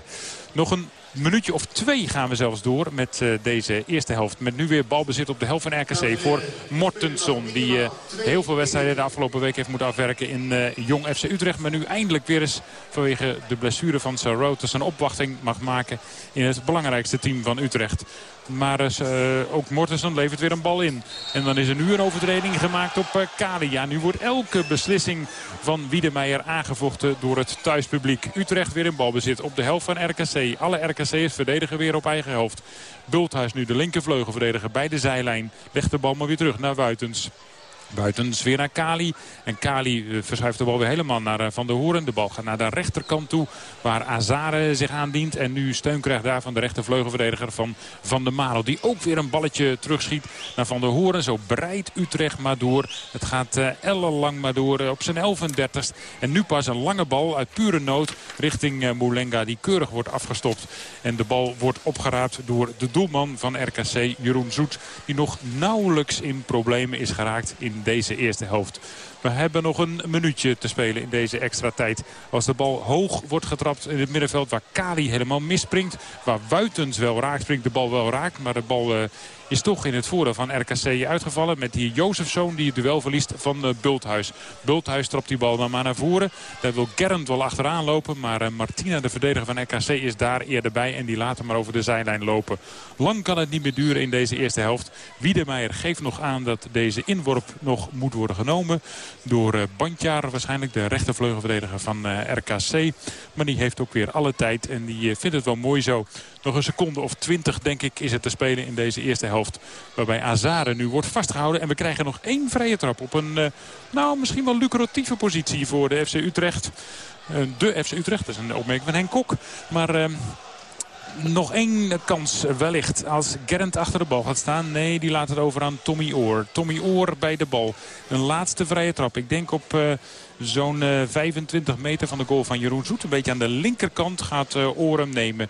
Speaker 8: Nog een minuutje of twee gaan we zelfs door met uh, deze eerste helft. Met nu weer balbezit op de helft van RKC voor Mortensson. Die uh, heel veel wedstrijden de afgelopen week heeft moeten afwerken in Jong FC Utrecht. Maar nu eindelijk weer eens vanwege de blessure van Sarrotes een opwachting mag maken in het belangrijkste team van Utrecht. Maar uh, ook Mortensen levert weer een bal in. En dan is er nu een overtreding gemaakt op uh, Kali. Ja, nu wordt elke beslissing van Wiedemeijer aangevochten door het thuispubliek. Utrecht weer in balbezit op de helft van RKC. Alle RKC'ers verdedigen weer op eigen helft. Bulthuis nu de linkervleugelverdediger bij de zijlijn. Legt de bal maar weer terug naar Wuitens. Buitens weer naar Kali. En Kali uh, verschuift de bal weer helemaal naar uh, Van der Hoorn. De bal gaat naar de rechterkant toe. Waar Azare zich aandient. En nu steun krijgt daar van de rechtervleugelverdediger van Van der Marel. Die ook weer een balletje terugschiet naar Van der Hoorn. Zo breidt Utrecht maar door. Het gaat uh, ellenlang maar door op zijn 31 En nu pas een lange bal uit pure nood richting Moulenga. Die keurig wordt afgestopt. En de bal wordt opgeraapt door de doelman van RKC, Jeroen Zoet. Die nog nauwelijks in problemen is geraakt in deze eerste helft. We hebben nog een minuutje te spelen in deze extra tijd. Als de bal hoog wordt getrapt in het middenveld waar Kali helemaal misspringt. Waar Wuitens wel raakt, springt de bal wel raakt. Maar de bal uh, is toch in het voordeel van RKC uitgevallen. Met die Jozefzoon die het duel verliest van uh, Bulthuis. Bulthuis trapt die bal dan maar naar voren. Daar wil Gerrand wel achteraan lopen. Maar uh, Martina, de verdediger van RKC, is daar eerder bij. En die laat hem maar over de zijlijn lopen. Lang kan het niet meer duren in deze eerste helft. Wiedemeijer geeft nog aan dat deze inworp nog moet worden genomen. Door uh, Bandjaar waarschijnlijk, de rechtervleugelverdediger van RKC. Maar die heeft ook weer alle tijd. En die vindt het wel mooi zo. Nog een seconde of twintig denk ik is het te spelen in deze eerste helft. Waarbij Azare nu wordt vastgehouden. En we krijgen nog één vrije trap op een nou misschien wel lucratieve positie voor de FC Utrecht. De FC Utrecht, dat is een opmerking van Henk Kok. Maar... Uh, nog één kans wellicht als Gerrand achter de bal gaat staan. Nee, die laat het over aan Tommy Oor. Tommy Oor bij de bal. Een laatste vrije trap. Ik denk op uh, zo'n uh, 25 meter van de goal van Jeroen Zoet. Een beetje aan de linkerkant gaat Oor hem nemen.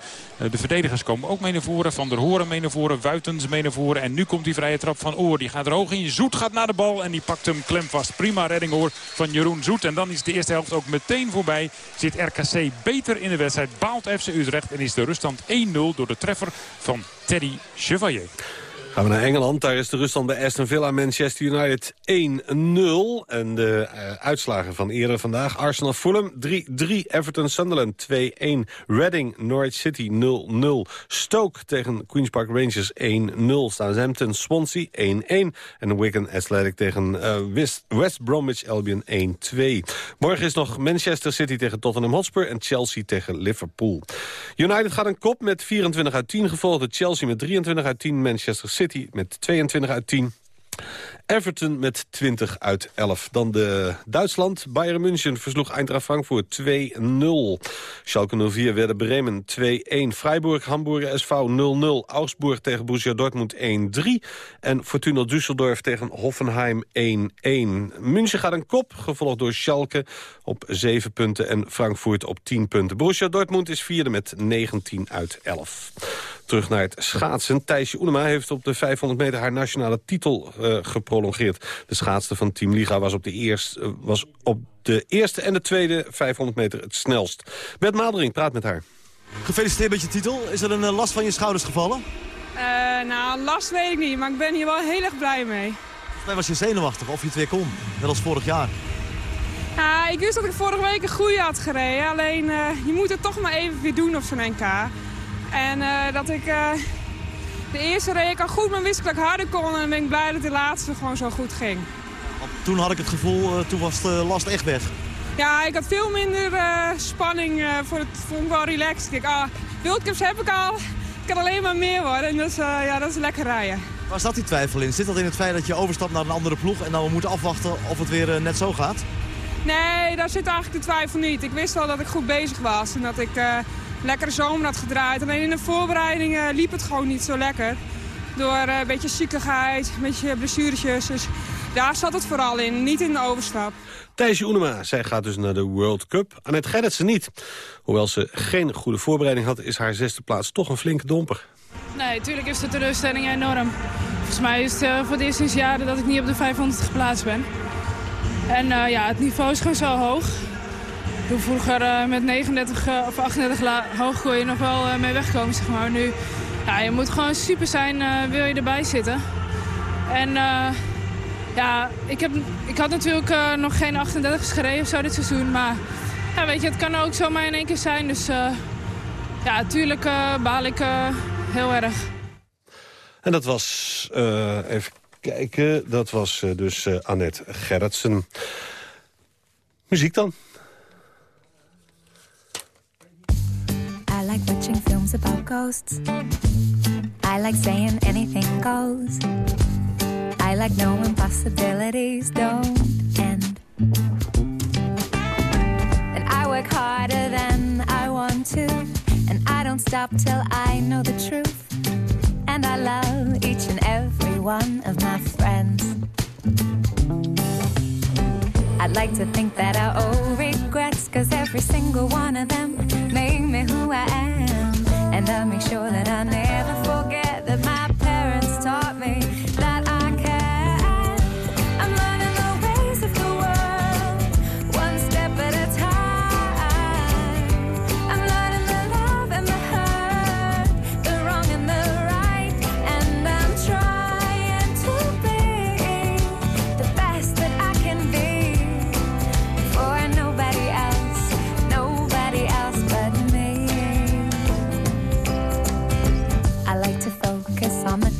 Speaker 8: de verdedigers komen ook mee naar voren. Van der Horen mee naar voren. Wuitens mee naar voren. En nu komt die vrije trap van Oor. Die gaat er hoog in. Zoet gaat naar de bal en die pakt hem klem vast. Prima redding hoor van Jeroen Zoet. En dan is de eerste helft ook meteen voorbij. Zit RKC beter in de wedstrijd. Baalt FC Utrecht en is de ruststand 1-0 door de treffer van Teddy Chevalier.
Speaker 7: Gaan we naar Engeland. Daar is de ruststand bij Aston Villa Manchester United 1-0. En de uh, uitslagen van eerder vandaag. Arsenal Fulham 3-3. Everton Sunderland 2-1. Reading Norwich City 0-0. Stoke tegen Queen's Park Rangers 1-0. Southampton Swansea 1-1. En Wigan Athletic tegen uh, West, West Bromwich Albion 1-2. Morgen is nog Manchester City tegen Tottenham Hotspur. En Chelsea tegen Liverpool. United gaat een kop met 24 uit 10 gevolgd door Chelsea met 23 uit 10. Manchester City met 22 uit 10. Everton met 20 uit 11. Dan de Duitsland. Bayern München versloeg Eintracht Frankfurt 2-0. Schalke 04 werden Bremen 2-1. Freiburg, Hamburg SV 0-0. Augsburg tegen Borussia Dortmund 1-3. En Fortuna Düsseldorf tegen Hoffenheim 1-1. München gaat een kop, gevolgd door Schalke op 7 punten... en Frankfurt op 10 punten. Borussia Dortmund is vierde met 19 uit 11. Terug naar het schaatsen. Thijsje Oenema heeft op de 500 meter haar nationale titel uh, geprolongeerd. De schaatste van Team Liga was op, de eerste, uh, was op de eerste en de tweede 500 meter het snelst. Bert Madering praat met haar.
Speaker 14: Gefeliciteerd met je titel. Is er een uh, last van je schouders gevallen?
Speaker 13: nou, last weet ik niet, maar ik ben hier wel heel erg blij mee.
Speaker 14: Volgens mij was je zenuwachtig of je het weer kon, net als vorig jaar.
Speaker 13: Ja, ik wist dat ik vorige week een goede had gereden. Alleen, je moet het toch maar even weer doen op zo'n NK. En uh, dat ik uh, de eerste reek al goed, maar wist ik dat ik harder kon. En ben ik blij dat de laatste gewoon zo goed ging.
Speaker 14: Toen had ik het gevoel, uh, toen was de last echt weg.
Speaker 13: Ja, ik had veel minder spanning. voor het vond ik wel relaxed. Ik dacht, ah, wildcups heb ik al. kan alleen maar meer worden. En dat is, eh, ja, dat is lekker rijden.
Speaker 14: Waar zat die twijfel in? Zit dat in het feit dat je overstapt naar een andere ploeg... en dan we moeten afwachten of het weer eh, net zo gaat?
Speaker 13: Nee, daar zit eigenlijk de twijfel niet. Ik wist wel dat ik goed bezig was en dat ik eh lekkere zomer had gedraaid. Alleen in de voorbereiding eh, liep het gewoon niet zo lekker. Door eh, een beetje ziekigheid, een beetje blessuretjes. Dus daar zat het vooral in, niet in de overstap.
Speaker 7: Thijsje Oenema, zij gaat dus naar de World Cup. Annette Gerritsen niet. Hoewel ze geen goede voorbereiding had, is haar zesde plaats toch een flinke domper.
Speaker 15: Nee, natuurlijk is de teleurstelling enorm. Volgens mij is het eh, voor het eerst sinds jaren dat ik niet op de 500 geplaatst ben. En eh, ja, het niveau is gewoon zo hoog. Toen vroeger eh, met 39 eh, of 38 la- hoog kon je nog wel eh, mee wegkomen, zeg maar. Nu, ja, je moet gewoon super zijn, wil je erbij zitten. En ja, ik, heb, ik had natuurlijk nog geen 38 gereden of zo dit seizoen. Maar ja, weet je, het kan ook zomaar in één keer zijn. Dus ja, natuurlijk eh, baal ik heel erg.
Speaker 7: En dat was, even kijken, dat was dus Annette Gerritsen. Muziek dan.
Speaker 16: Like watching films about ghosts. I like saying anything goes. I like knowing possibilities don't end. And I work harder than I want to. And I don't stop till I know the truth. And I love each and every one of my friends. I'd like to think that I owe regrets, cause every single one of them made me who I am. And I'll make sure that I never forget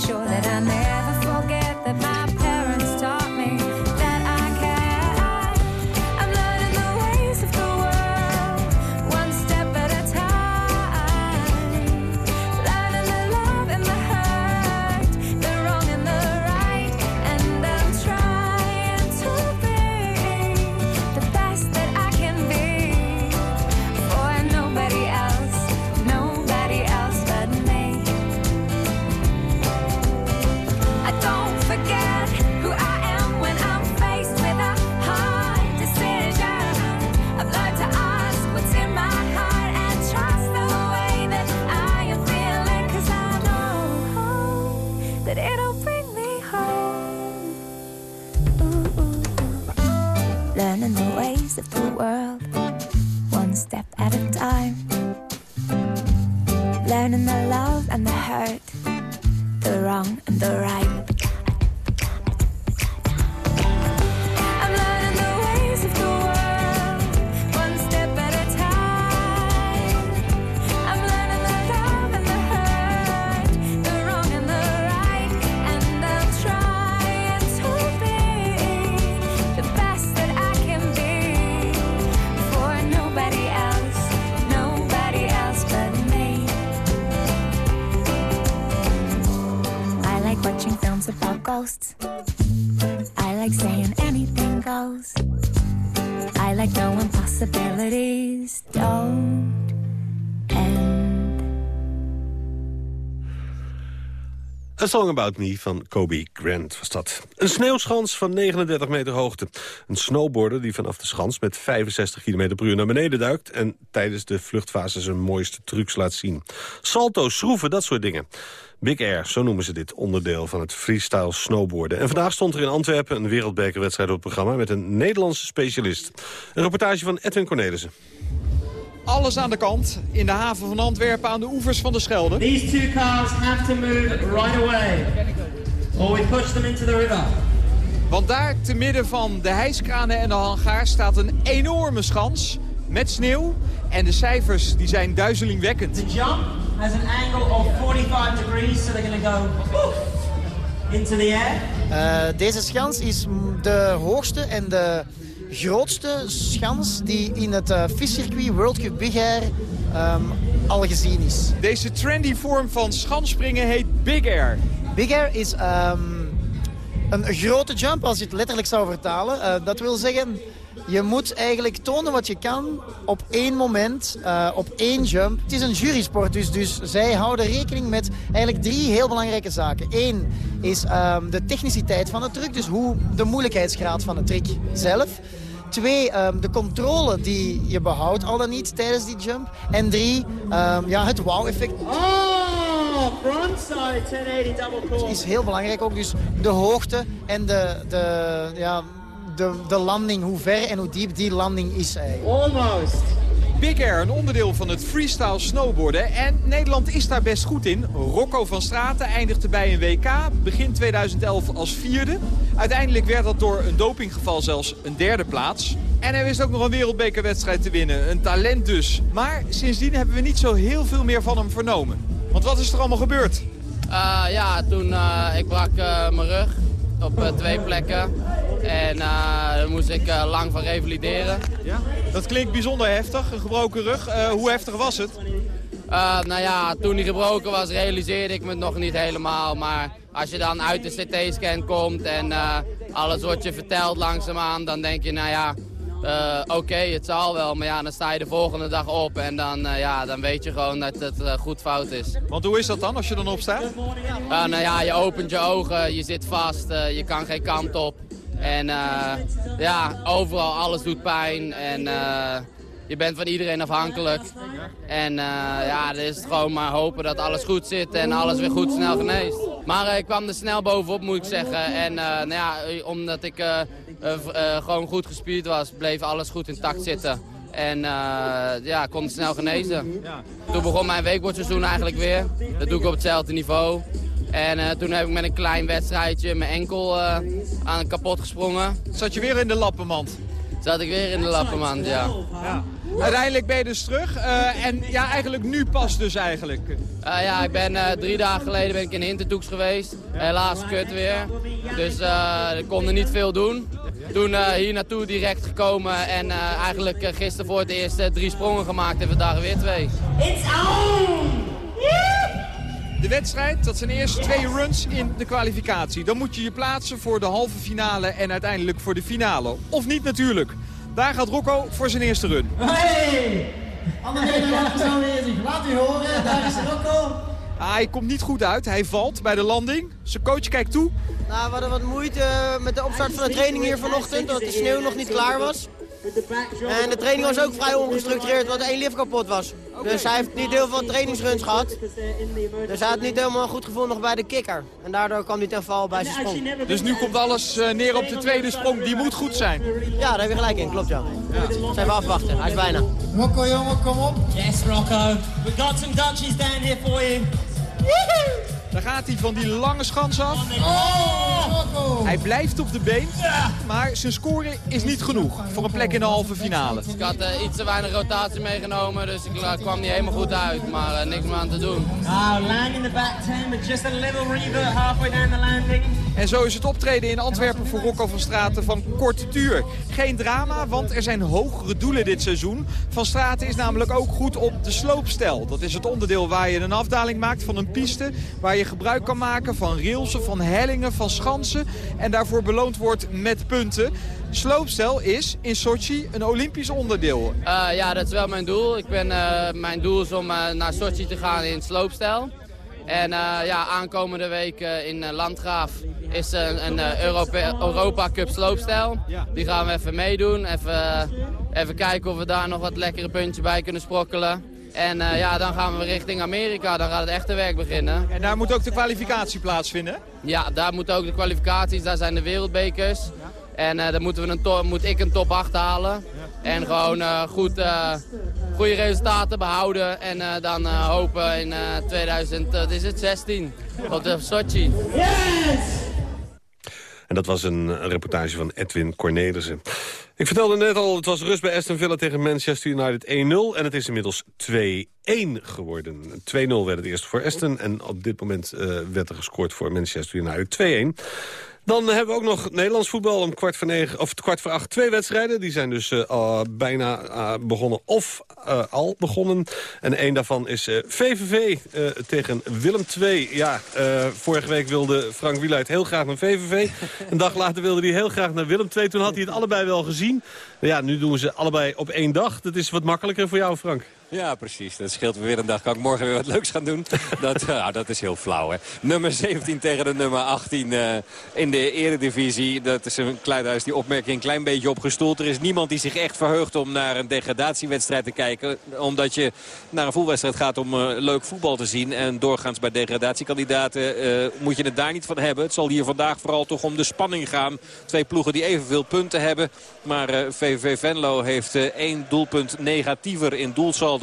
Speaker 16: sure that I never world, one step at a time. Learning the love and the hurt, the wrong and the right. Films about ghosts. I like saying anything goes. I like possibilities don't end.
Speaker 7: A Song About Me van Kobe Grant was dat. Een sneeuwschans van 39 meter hoogte. Een snowboarder die vanaf de schans met 65 km per uur naar beneden duikt... en tijdens de vluchtfase zijn mooiste trucs laat zien. Salto, schroeven, dat soort dingen. Big Air, zo noemen ze dit onderdeel van het freestyle snowboarden. En vandaag stond er in Antwerpen een wereldbekerwedstrijd op het programma... met een Nederlandse specialist. Een reportage van Edwin Cornelissen.
Speaker 17: alles aan de kant in de haven van Antwerpen aan de oevers van de Schelde.
Speaker 18: These two cars have to move right away, or we push them into the river.
Speaker 17: Want daar, te midden van de hijskranen en de hangaar, staat een enorme schans met sneeuw. En de cijfers die zijn duizelingwekkend.
Speaker 18: The jump has an angle of 45 degrees, so they're going to go into the air.
Speaker 19: Eh, deze schans is de hoogste en de grootste schans die in het uh, viscircuit World Cup Big Air ehm, al gezien is.
Speaker 17: Deze trendy vorm van schansspringen heet Big Air.
Speaker 19: Big Air is ehm, een grote jump als je het letterlijk zou vertalen. Eh, dat wil zeggen, je moet eigenlijk tonen wat je kan op één moment, eh, op één jump. Het is een jurysport, dus, dus zij houden rekening met eigenlijk drie heel belangrijke zaken. Eén is ehm, de techniciteit van de truc, dus hoe de moeilijkheidsgraad van de trick zelf. Twee, ehm, de controle die je behoudt al dan niet tijdens die jump. En drie, ehm, ja, het wow-effect.
Speaker 18: Oh, frontside 1080 double core.
Speaker 19: is heel belangrijk ook. Dus de hoogte en de, de, ja, de, de landing, hoe ver en hoe diep die landing is eigenlijk.
Speaker 18: Almost.
Speaker 17: Big Air, een onderdeel van het freestyle snowboarden. En Nederland is daar best goed in. Rocco van Straten eindigde bij een WK, begin 2011 als vierde. Uiteindelijk werd dat door een dopinggeval zelfs een derde plaats. En hij wist ook nog een wereldbekerwedstrijd te winnen. Een talent dus. Maar sindsdien hebben we niet zo heel veel meer van hem vernomen. Want wat is er allemaal gebeurd?
Speaker 20: Uh, ja, toen uh, ik brak uh, mijn rug op twee plekken. En daar moest ik lang van revalideren.
Speaker 17: Ja? Dat klinkt bijzonder heftig, een gebroken rug. hoe heftig was het?
Speaker 20: nou ja, toen die gebroken was realiseerde ik me het nog niet helemaal. Maar als je dan uit de CT-scan komt en alles wordt je verteld langzaamaan... dan denk je, nou ja, uh, oké, het zal wel. Maar ja, dan sta je de volgende dag op en dan, ja, dan weet je gewoon dat het goed fout is.
Speaker 17: Want hoe is dat dan als je dan opstaat?
Speaker 20: nou ja, je opent je ogen, je zit vast, je kan geen kant op. En ja, overal alles doet pijn en je bent van iedereen afhankelijk. En ja, dan is het gewoon maar hopen dat alles goed zit en alles weer goed snel geneest. Maar ik kwam er snel bovenop, moet ik zeggen. En nou ja, omdat ik uh, uh, gewoon goed gespierd was, bleef alles goed intact zitten. En uh, ja, kon het snel genezen. Toen begon mijn weekbordseizoen eigenlijk weer. Dat doe ik op hetzelfde niveau. En toen heb ik met een klein wedstrijdje mijn enkel aan kapot gesprongen.
Speaker 17: Zat je weer in de lappenmand?
Speaker 20: Zat ik weer in de lappenmand, ja.
Speaker 17: ja. Uiteindelijk ben je dus terug. Uh, en ja, eigenlijk nu pas dus eigenlijk.
Speaker 20: Uh, ja, ik ben uh, drie dagen geleden ben ik in Hintertoeks geweest. Helaas kut weer. Dus ik kon er niet veel doen. Toen hier naartoe direct gekomen en eigenlijk gisteren voor het eerst drie sprongen gemaakt en vandaag weer twee.
Speaker 18: It's on!
Speaker 17: Wedstrijd, dat zijn eerst twee runs in de kwalificatie. Dan moet je je plaatsen voor de halve finale en uiteindelijk voor de finale. Of niet natuurlijk. Daar gaat Rocco voor zijn eerste run.
Speaker 18: Hey! Andere laten Laat u horen, daar is Rocco.
Speaker 17: Ah, hij komt niet goed uit. Hij valt bij de landing. Zijn coach kijkt toe.
Speaker 19: Nou, we hadden wat moeite met de opstart van de training hier vanochtend, omdat de sneeuw nog niet klaar was. En de training was ook vrij ongestructureerd, want één lift kapot was. Dus hij heeft niet heel veel trainingsruns gehad. Dus hij had niet helemaal een goed gevoel nog bij de kikker. En daardoor kwam hij ten val bij zijn sprong.
Speaker 17: Dus nu komt alles neer op de tweede sprong. Die moet goed zijn.
Speaker 19: Ja, daar heb je gelijk in. Klopt, ja. ja. Zijn we afwachten. Hij is bijna.
Speaker 18: Rocco, jongen, kom op. Yes, Rocco. We got some Dutchies down here for you.
Speaker 17: Daar gaat hij van die lange schans af.
Speaker 18: Oh,
Speaker 17: hij blijft op de been, maar zijn score is niet genoeg voor een plek in de halve finale.
Speaker 20: Ik had uh, iets te weinig rotatie meegenomen, dus ik uh, kwam niet helemaal goed uit. Maar uh, niks meer aan te doen.
Speaker 18: Oh, land in the back 10, but just a little revert halfway down the landing.
Speaker 17: En zo is het optreden in Antwerpen voor Rocco van Straten van korte duur. Geen drama, want er zijn hogere doelen dit seizoen. Van Straten is namelijk ook goed op de sloopstijl. Dat is het onderdeel waar je een afdaling maakt van een piste... waar je gebruik kan maken van railsen, van hellingen, van schansen... en daarvoor beloond wordt met punten. Sloopstijl is in Sochi een Olympisch onderdeel.
Speaker 20: Uh, ja, dat is wel mijn doel. Ik ben, uh, mijn doel is om uh, naar Sochi te gaan in sloopstijl. En ja, aankomende week in Landgraaf is een, een Europa, Cup sloopstijl. Die gaan we even meedoen. Even, even kijken of we daar nog wat lekkere puntjes bij kunnen sprokkelen. En uh, ja, dan gaan we richting Amerika. Dan gaat het echte werk beginnen.
Speaker 17: En daar moet ook de kwalificatie plaatsvinden?
Speaker 20: Ja, daar moeten ook de kwalificaties. Daar zijn de wereldbekers. En uh, dan moeten we een moet ik een top 8 halen. Ja. En gewoon uh, goed, goede resultaten behouden. En eh, dan eh, hopen in eh 2016 op de Sochi.
Speaker 7: En dat was een, een reportage van Edwin Cornelissen. Ik vertelde net al, het was rust bij Aston Villa tegen Manchester United 1-0. En het is inmiddels 2-1 geworden. 2-0 werd het eerst voor Aston. En op dit moment eh, werd er gescoord voor Manchester United 2-1. Dan hebben we ook nog Nederlands voetbal om kwart voor, negen, of kwart voor acht. Twee wedstrijden, die zijn dus eh, bijna eh, begonnen of eh, al begonnen. En één daarvan is VVV tegen Willem II. Ja, vorige week wilde Frank Wieluid heel graag naar VVV. Een dag later wilde hij heel graag naar Willem II. Toen had hij het allebei wel gezien. Ja, nu doen ze allebei op één dag. Dat is wat makkelijker voor jou, Frank.
Speaker 21: Ja, precies. Dat scheelt weer een dag. Kan ik morgen weer wat leuks gaan doen? Dat, ja, dat is heel flauw, hè. Nummer 17 tegen de nummer 18 eh, in de eredivisie. Dat is een klein, daar is die opmerking een klein beetje op gestoeld. Er is niemand die zich echt verheugt om naar een degradatiewedstrijd te kijken. Omdat je naar een voetbalwedstrijd gaat om eh, leuk voetbal te zien. En doorgaans bij degradatiekandidaten eh, moet je het daar niet van hebben. Het zal hier vandaag vooral toch om de spanning gaan. Twee ploegen die evenveel punten hebben. Maar eh, VVV Venlo heeft eh, één doelpunt negatiever in doelsaldo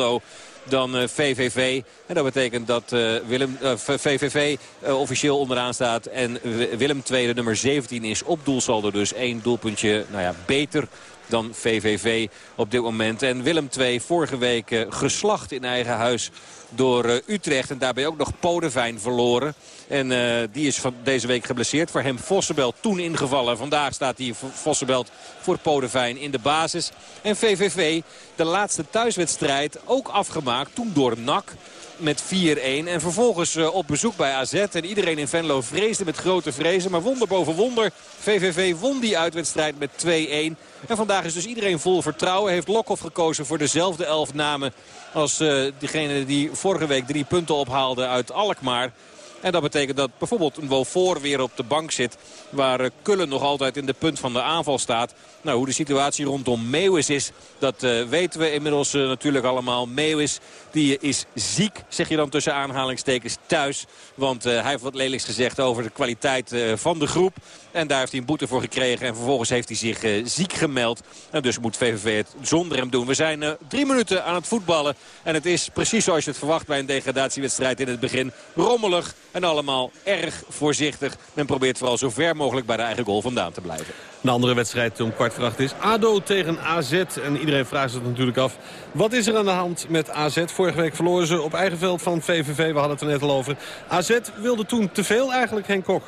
Speaker 21: dan eh, VVV. En dat betekent dat eh, Willem, eh, VVV eh, officieel onderaan staat. En Willem II, de nummer 17, is op doelsaldo. Dus één doelpuntje nou ja, beter dan VVV op dit moment. En Willem II vorige week eh, geslacht in eigen huis door eh, Utrecht. En daarbij ook nog Podevijn verloren. En eh, die is van deze week geblesseerd. Voor hem Vossenbelt toen ingevallen. Vandaag staat hij Vossenbelt voor Podevijn in de basis. En VVV, de laatste thuiswedstrijd, ook afgemaakt. Toen door NAC met 4-1. En vervolgens eh, op bezoek bij AZ. En iedereen in Venlo vreesde met grote vrezen. Maar wonder boven wonder. VVV won die uitwedstrijd met 2-1. En vandaag is dus iedereen vol vertrouwen. Heeft Lokhoff gekozen voor dezelfde elf namen als eh, diegene die vorige week drie punten ophaalde uit Alkmaar. En dat betekent dat bijvoorbeeld een Wofor weer op de bank zit. Waar eh, Kullen nog altijd in de punt van de aanval staat. Nou, hoe de situatie rondom Meeuwis is, dat eh, weten we inmiddels eh, natuurlijk allemaal. Meeuwis die is ziek, zeg je dan tussen aanhalingstekens, thuis. Want eh, hij heeft wat lelijks gezegd over de kwaliteit eh, van de groep. En daar heeft hij een boete voor gekregen. En vervolgens heeft hij zich eh, ziek gemeld. En dus moet VVV het zonder hem doen. We zijn eh, drie minuten aan het voetballen. En het is precies zoals je het verwacht bij een degradatiewedstrijd in het begin. Rommelig en allemaal erg voorzichtig. Men probeert vooral zo ver mogelijk bij de eigen goal vandaan te blijven.
Speaker 7: Een andere wedstrijd om kwart voor is ADO tegen AZ. En iedereen vraagt zich natuurlijk af, wat is er aan de hand met AZ? Vorige week verloren ze op eigen veld van VVV, we hadden het er net al over. AZ wilde toen te veel eigenlijk, Henk Kok.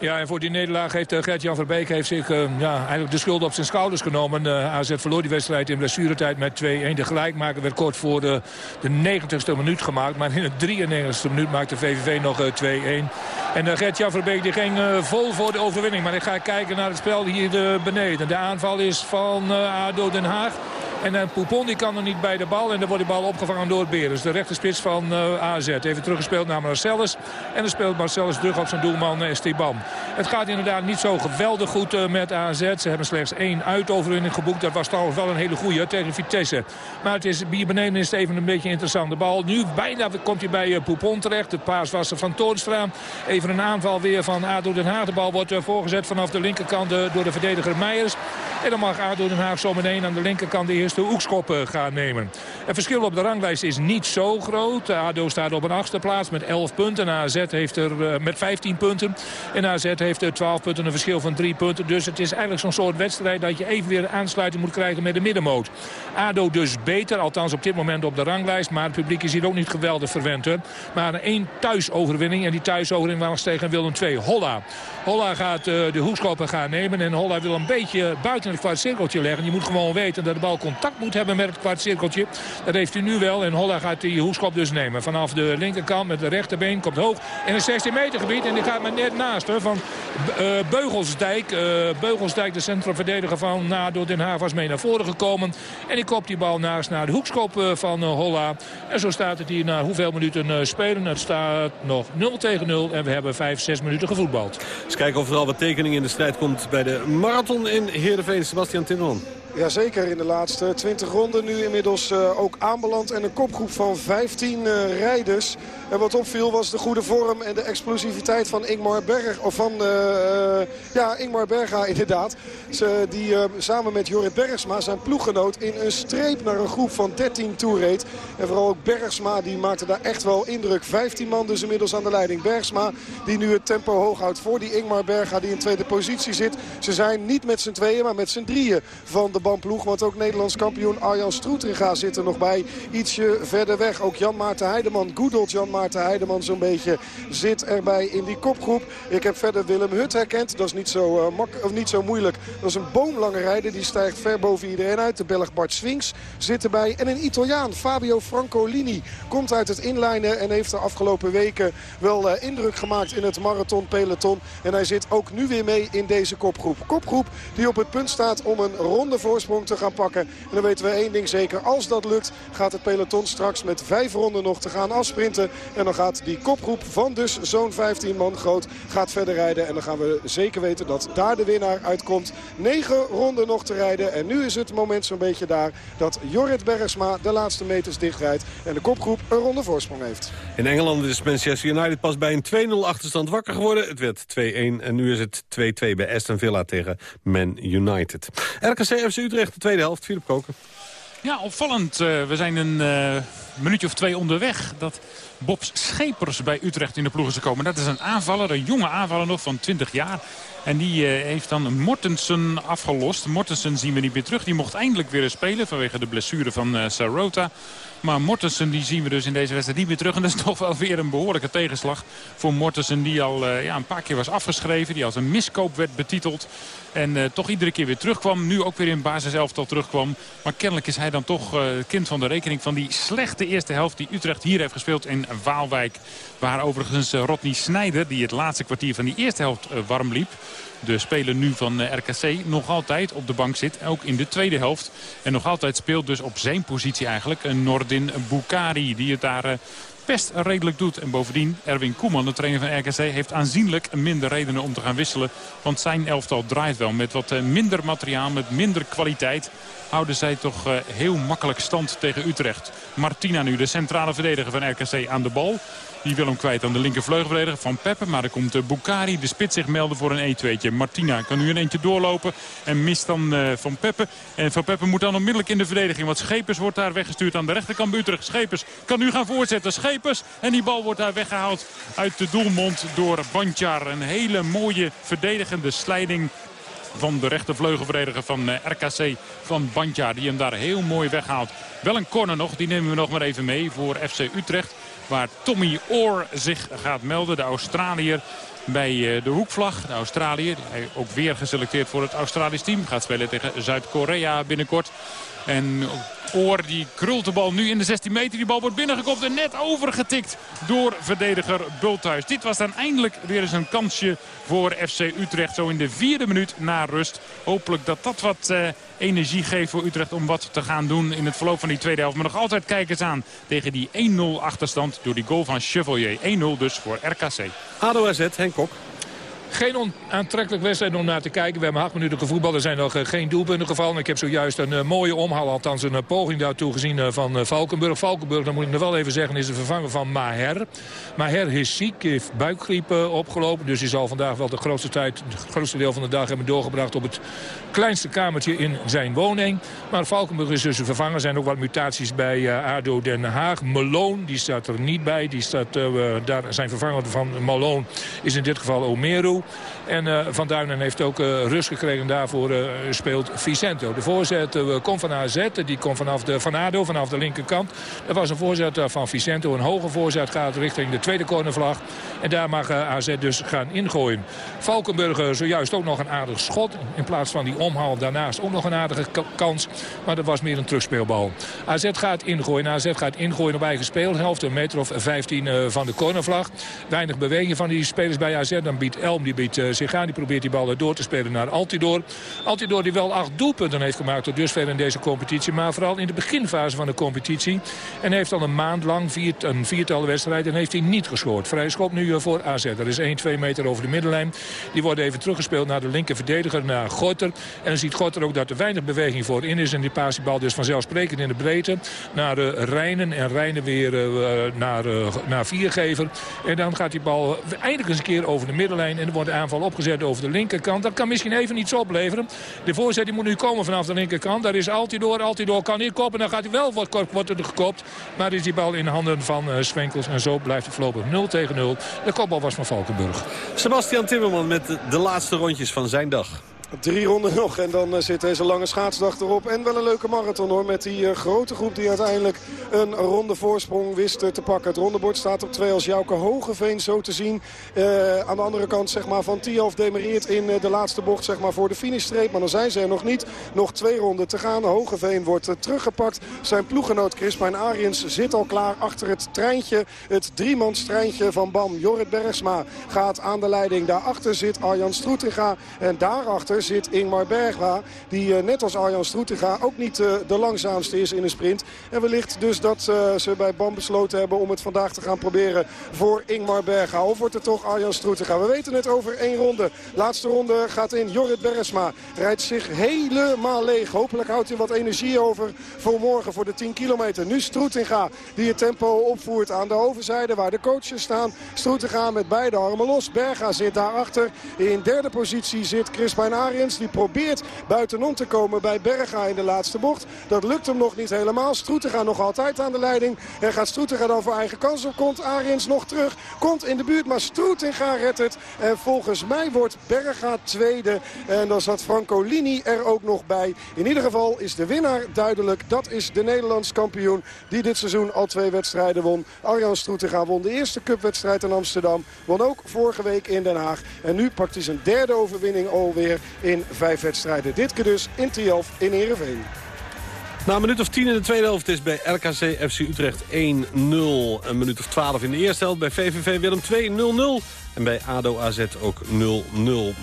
Speaker 22: Ja, en voor die nederlaag heeft eh, Gert-Jan Verbeek heeft zich eh, ja, eigenlijk de schuld op zijn schouders genomen. Eh, AZ verloor die wedstrijd in blessuretijd met 2-1. De gelijkmaker werd kort voor de, de 90ste minuut gemaakt. Maar in de 93ste minuut maakte VVV nog eh, 2-1. En Gert-Jan Verbeek die ging vol voor de overwinning. Maar ik ga kijken naar het spel hier beneden. De aanval is van ADO Den Haag. En uh, Poupon die kan er niet bij de bal. En dan wordt de bal opgevangen door Berens. De rechterspits van uh, AZ. Even teruggespeeld naar Marcellus. En dan speelt Marcellus terug op zijn doelman Esteban. Het gaat inderdaad niet zo geweldig goed uh, met AZ. Ze hebben slechts één uitoverwinning geboekt. Dat was trouwens wel een hele goede tegen Vitesse. Maar het is, hier beneden is het even een beetje interessant. De bal nu bijna komt hij bij uh, Poupon terecht. De paas was van Toornstra. Even een aanval weer van ADO Den Haag. De bal wordt uh, voorgezet vanaf de linkerkant door de verdediger Meijers. En dan mag ADO Den Haag zo meteen aan de linkerkant de eerste hoekschop uh, gaan nemen. Het verschil op de ranglijst is niet zo groot. ADO staat op een achtste plaats met 11 punten. AZ heeft er met 15 punten. En AZ heeft er 12 punten, een verschil van 3 punten. Dus het is eigenlijk zo'n soort wedstrijd dat je even weer aansluiting moet krijgen met de middenmoot. ADO dus beter, althans op dit moment op de ranglijst. Maar het publiek is hier ook niet geweldig verwend. Hè. Maar één thuisoverwinning. En die thuisoverwinning was tegen Willem II. Holla. Holla gaat uh, de hoekschoppen gaan nemen. En Holla wil een beetje buiten het kwartcirkeltje leggen. Je moet gewoon weten dat de bal contact moet hebben met het kwartcirkeltje. Dat heeft hij nu wel. En Holla gaat die hoekschop dus nemen. Vanaf de linkerkant met de rechterbeen komt hoog. In een 16 meter gebied. En die gaat maar net naast hè, uh, Beugelsdijk. Uh, Beugelsdijk, de centrumverdediger van NADO Den Haag, was mee naar voren gekomen. En die kopt die bal naast naar de hoekschop uh, van Holla. En zo staat het hier na hoeveel minuten spelen. Het staat nog 0 tegen 0. En we hebben 5, 6 minuten gevoetbald.
Speaker 7: Eens kijken of er al wat tekening in de strijd komt bij de marathon in Heerenveen. Sebastian Timmerman.
Speaker 10: Jazeker, in de laatste 20 ronden nu inmiddels uh, ook aanbeland. En een kopgroep van 15 uh, rijders. En wat opviel was de goede vorm en de explosiviteit van Ingmar Berg. Of van, uh, ja, Ingmar Berga inderdaad. Ze, die samen met Jorrit Bergsma, zijn ploeggenoot, in een streep naar een groep van 13 toereed. En vooral ook Bergsma, die maakte daar echt wel indruk. 15 man dus inmiddels aan de leiding. Bergsma, die nu het tempo hoog houdt voor die Ingmar Berga, die in tweede positie zit. Ze zijn niet met z'n tweeën, maar met z'n drieën van de bandploeg. Want ook Nederlands kampioen Arjan Stroetringa zit er nog bij. Ietsje verder weg. Ook Jan Maarten Heideman, Goedelt Jan Maarten Heideman zo'n beetje zit erbij in die kopgroep. Ik heb verder Willem Hut herkend. Dat is niet zo, uh, mak of niet zo moeilijk. Dat is een boomlange rijder. Die stijgt ver boven iedereen uit. De Belg Bart Swings zit erbij. En een Italiaan, Fabio Francolini, komt uit het inlijnen. En heeft de afgelopen weken wel uh, indruk gemaakt in het marathon peloton. En hij zit ook nu weer mee in deze kopgroep. Kopgroep die op het punt staat om een ronde voorsprong te gaan pakken. En dan weten we één ding zeker. Als dat lukt gaat het peloton straks met vijf ronden nog te gaan afsprinten. En dan gaat die kopgroep van dus zo'n 15 man groot gaat verder rijden. En dan gaan we zeker weten dat daar de winnaar uitkomt. Negen ronden nog te rijden. En nu is het moment zo'n beetje daar dat Jorrit Bergsma de laatste meters dichtrijdt. En de kopgroep een ronde voorsprong heeft.
Speaker 7: In Engeland is Manchester United pas bij een 2-0 achterstand wakker geworden. Het werd 2-1 en nu is het 2-2 bij Aston Villa tegen Man United. RKC FC Utrecht, de tweede helft, Philip Koken.
Speaker 8: Ja, opvallend. Uh, we zijn een uh, minuutje of twee onderweg. Dat Bob Schepers bij Utrecht in de ploeg is gekomen. Dat is een aanvaller, een jonge aanvaller nog van 20 jaar. En die uh, heeft dan Mortensen afgelost. Mortensen zien we niet meer terug. Die mocht eindelijk weer spelen vanwege de blessure van Sarota. Maar Mortensen die zien we dus in deze wedstrijd niet meer terug. En dat is toch wel weer een behoorlijke tegenslag voor Mortensen. Die al uh, ja, een paar keer was afgeschreven. Die als een miskoop werd betiteld. En uh, toch iedere keer weer terugkwam. Nu ook weer in basiselftal terugkwam. Maar kennelijk is hij dan toch uh, kind van de rekening van die slechte eerste helft... die Utrecht hier heeft gespeeld in Waalwijk. Waar overigens Rodney Snijder, die het laatste kwartier van die eerste helft warm liep... De speler nu van RKC nog altijd op de bank zit. Ook in de tweede helft. En nog altijd speelt dus op zijn positie eigenlijk een Nordin Bukari. Die het daar best redelijk doet. En bovendien, Erwin Koeman, de trainer van RKC, heeft aanzienlijk minder redenen om te gaan wisselen. Want zijn elftal draait wel met wat minder materiaal, met minder kwaliteit. Houden zij toch heel makkelijk stand tegen Utrecht. Martina nu, de centrale verdediger van RKC, aan de bal. Die wil hem kwijt aan de linkervleugelverdediger van Peppe. Maar er komt uh, Bukari, de spits, zich melden voor een 1-2'tje. Martina kan nu een eentje doorlopen en mist dan uh, Van Peppe. En Van Peppe moet dan onmiddellijk in de verdediging. Want Schepers wordt daar weggestuurd aan de rechterkant Utrecht. Schepers kan nu gaan voorzetten. Schepers en die bal wordt daar weggehaald uit de doelmond door Bandjar. Een hele mooie verdedigende slijding van de rechtervleugelverdediger van uh, RKC van Bandja. Die hem daar heel mooi weghaalt. Wel een corner nog, die nemen we nog maar even mee voor FC Utrecht. Waar Tommy Orr zich gaat melden, de Australiër bij de hoekvlag. De Australiër, ook weer geselecteerd voor het Australisch team. Gaat spelen tegen Zuid-Korea binnenkort. En Oor die krult nu in de 16 meter. Die bal wordt binnengekopt en net overgetikt door verdediger Bulthuis. Dit was dan eindelijk weer eens een kansje voor FC Utrecht. Zo in de vierde minuut na rust. Hopelijk dat dat wat uh, energie geeft voor Utrecht om wat te gaan doen in het verloop van die tweede helft. Maar nog altijd kijkers aan tegen die 1-0 achterstand door die goal van Chevalier. 1-0 dus voor RKC.
Speaker 7: ADO AZ, Henk Kok.
Speaker 22: Geen onaantrekkelijk wedstrijd om naar te kijken. We hebben acht minuten gevoetbald. Er zijn nog uh, geen doelpunten gevallen. Ik heb zojuist een uh, mooie omhaal, althans een uh, poging daartoe gezien van Valkenburg. Valkenburg, dat moet ik nog wel even zeggen, is de vervanger van Maher. Maher is ziek, heeft buikgriep opgelopen. Dus hij zal vandaag wel de grootste, tijd, het grootste deel van de dag hebben doorgebracht op het kleinste kamertje in zijn woning. Maar Valkenburg is dus een vervanger. Er zijn ook wat mutaties bij ADO Den Haag. Malone, die staat er niet bij. Die staat, daar, zijn vervanger van Malone is in dit geval En uh, Van Duinen heeft ook uh, rust gekregen. Daarvoor uh, speelt Vicento. De voorzet komt van AZ. Die komt vanaf de Van vanaf de linkerkant. Dat was een voorzet van Vicento. Een hoge voorzet gaat richting de tweede cornervlag. En daar mag AZ dus gaan ingooien. Valkenburg zojuist ook nog een aardig schot. In plaats van die omhaal daarnaast ook nog een aardige kans. Maar dat was meer een terugspeelbal. AZ gaat ingooien. AZ gaat ingooien op eigen speelhelft. Een meter of 15 van de cornervlag. Weinig beweging van die spelers bij AZ. Dan biedt Elm zich aan. Die probeert die bal door te spelen naar Altidor. Altidor die wel acht doelpunten heeft gemaakt tot dusver in deze competitie. Maar vooral in de beginfase van de competitie. En heeft al een maand lang een viertal wedstrijden en heeft hij niet gescoord. Vrij schop nu uh, voor AZ. Dat is 1, 2 meter over de middenlijn. Die wordt even teruggespeeld naar de linker verdediger, naar Gorter. En dan ziet Gorter ook dat er weinig beweging voor in is. En die paast die bal dus vanzelfsprekend in de breedte naar uh, Rijnen. En Rijnen weer naar, naar Viergever. En dan gaat die bal eindelijk eens een keer over de middenlijn. En er wordt de aanval opgezet over de linkerkant. Dat kan misschien even iets opleveren. De voorzet die moet nu komen vanaf de linkerkant. Daar is Altidor. Altidor kan niet koppen. Dan gaat hij wel wat wordt er gekopt. Maar is die bal in handen van uh, Svenkels. En zo blijft het voorlopig 0 tegen 0. De kopbal was van Valkenburg.
Speaker 7: Sebastian Timmerman met de laatste rondjes van zijn dag.
Speaker 10: Drie ronden nog en dan uh, zit deze lange schaatsdag erop. En wel een leuke marathon hoor. Met die uh, grote groep die uiteindelijk een ronde voorsprong wist uh, te pakken. Het rondebord staat op twee als Jouke Hogeveen zo te zien. aan de andere kant zeg maar, van Tialf demereert in de laatste bocht zeg maar, voor de finishstreep. Maar dan zijn ze er nog niet. Nog twee ronden te gaan. Hogeveen wordt teruggepakt. Zijn ploegenoot Crispijn Ariens zit al klaar achter het treintje. Het driemans treintje van BAM. Jorrit Bergsma gaat aan de leiding. Daarachter zit Arjan Stroetinga. En daarachter zit Ingmar Bergwa. Die uh, net als Arjan Stroetinga ook niet uh, de langzaamste is in een sprint. En wellicht dus dat uh, ze bij BAM besloten hebben om het vandaag te gaan proberen voor Ingmar Bergwa. Of wordt het toch Arjan Stroetinga? We weten het over één ronde. Laatste ronde gaat in. Jorrit Bergsma rijdt zich helemaal leeg. Hopelijk houdt hij wat energie over voor morgen voor de 10 kilometer. Nu Stroetinga die het tempo opvoert aan de overzijde waar de coaches staan. Stroetinga met beide armen los. Berga zit daarachter. In derde positie zit Crispijn Ariens. Die probeert buitenom te komen bij Berga in de laatste bocht. Dat lukt hem nog niet helemaal. Stroetega nog altijd aan de leiding. En gaat Stroetega dan voor eigen kans op. Komt Ariens nog terug. Komt in de buurt. Maar Stroetega redt het. En volgens mij wordt Berga tweede. En dan zat Franco Lini er ook nog bij. In ieder geval is de winnaar duidelijk. Dat is de Nederlands kampioen die dit seizoen al twee wedstrijden won. Arjan Stroetega won de eerste cupwedstrijd in Amsterdam. Won ook vorige week in Den Haag. En nu pakt hij zijn derde overwinning alweer in vijf wedstrijden. Dit keer dus in Tialf in Heerenveen.
Speaker 7: Na een minuut of 10 in de tweede helft is bij RKC FC Utrecht 1-0. Een minuut of 12 in de eerste helft. Bij VVV Willem 2 0-0. En bij ADO AZ ook 0-0.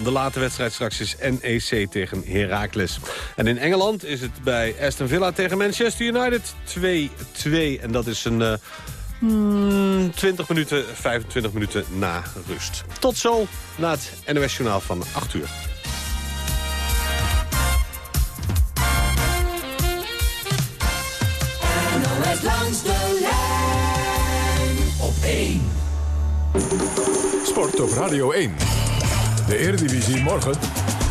Speaker 7: De late wedstrijd straks is NEC tegen Heracles. En in Engeland is het bij Aston Villa tegen Manchester United 2-2. En dat is een... Uh, Hmm, 20 minuten, 25 minuten na rust. Tot zo na het NOS Journaal van 8 uur.
Speaker 11: Langs de lijn op 1.
Speaker 6: Sport op Radio 1. De Eredivisie morgen.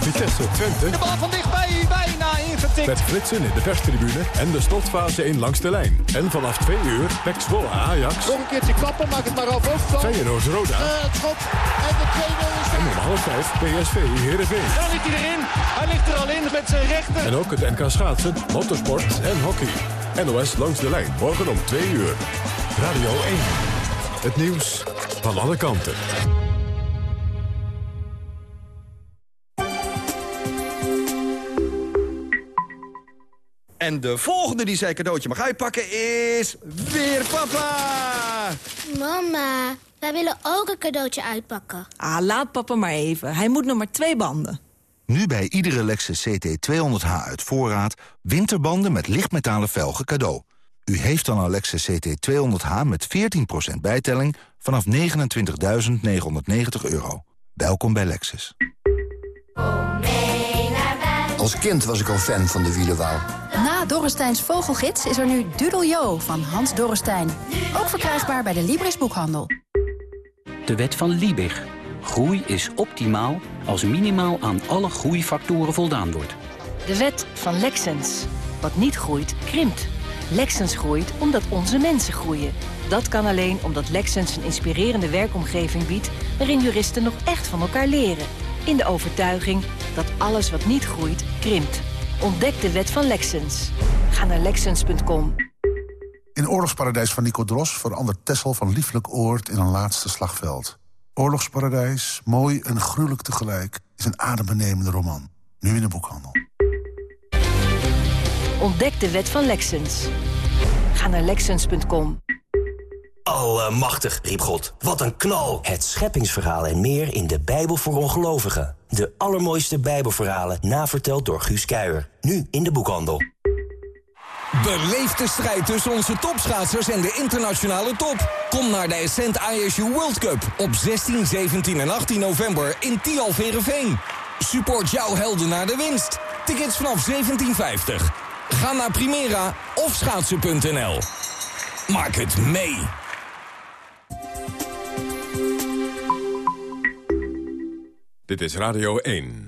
Speaker 6: Vitesse Twente.
Speaker 23: De bal van dichtbij, bijna ingetikt.
Speaker 6: Met flitsen in de perstribune en de slotfase 1 langs de lijn. En vanaf 2 uur Pek Zwolle Ajax.
Speaker 23: Nog een keertje klappen, maak het maar af ook.
Speaker 6: Feyenoord Roda.
Speaker 23: Uh, het schot en de 2-0 is er.
Speaker 6: En om half 5 PSV Heerenveen.
Speaker 23: Daar ligt hij erin. Hij ligt er al in met zijn rechter.
Speaker 6: En ook het NK schaatsen, motorsport en hockey. NOS langs de lijn, morgen om 2 uur. Radio 1. Het nieuws van alle kanten.
Speaker 24: En de volgende die zijn cadeautje mag uitpakken is... weer papa!
Speaker 25: Mama, wij willen ook een cadeautje uitpakken.
Speaker 26: Ah, laat papa maar even. Hij moet nog maar twee banden.
Speaker 27: Nu bij iedere Lexus CT200H uit voorraad... winterbanden met lichtmetalen velgen cadeau. U heeft dan een Lexus CT200H met 14% bijtelling... vanaf 29.990 euro. Welkom bij Lexus.
Speaker 28: Als kind was ik al fan van de wielenwouw.
Speaker 29: Na Dorresteins Vogelgids is er nu Dudeljo van Hans Dorrestein. Ook verkrijgbaar bij de Libris Boekhandel.
Speaker 30: De wet van Liebig. Groei is optimaal als minimaal aan alle groeifactoren voldaan wordt.
Speaker 29: De wet van Lexens. Wat niet groeit, krimpt. Lexens groeit omdat onze mensen groeien. Dat kan alleen omdat Lexens een inspirerende werkomgeving biedt... waarin juristen nog echt van elkaar leren. In de overtuiging dat alles wat niet groeit, krimpt. Ontdek de wet van Lexens. Ga naar Lexens.com.
Speaker 31: In Oorlogsparadijs van Nico Dros verandert Tessel van lieflijk oord in een laatste slagveld. Oorlogsparadijs, mooi en gruwelijk tegelijk, is een adembenemende roman. Nu in de boekhandel.
Speaker 29: Ontdek de wet van Lexens. Ga naar Lexens.com.
Speaker 32: Allemachtig, riep God. Wat een knal. Het scheppingsverhaal en meer in de Bijbel voor ongelovigen. De allermooiste bijbelverhalen naverteld door Guus Kuijer. Nu in de boekhandel.
Speaker 2: Beleef de strijd tussen onze topschaatsers en de internationale top. Kom naar de Ascent ISU World Cup op 16, 17 en 18 november in Tialverenveen. Support jouw helden naar de winst. Tickets vanaf 17,50. Ga naar Primera of schaatsen.nl. Maak het mee.
Speaker 6: Dit is Radio 1.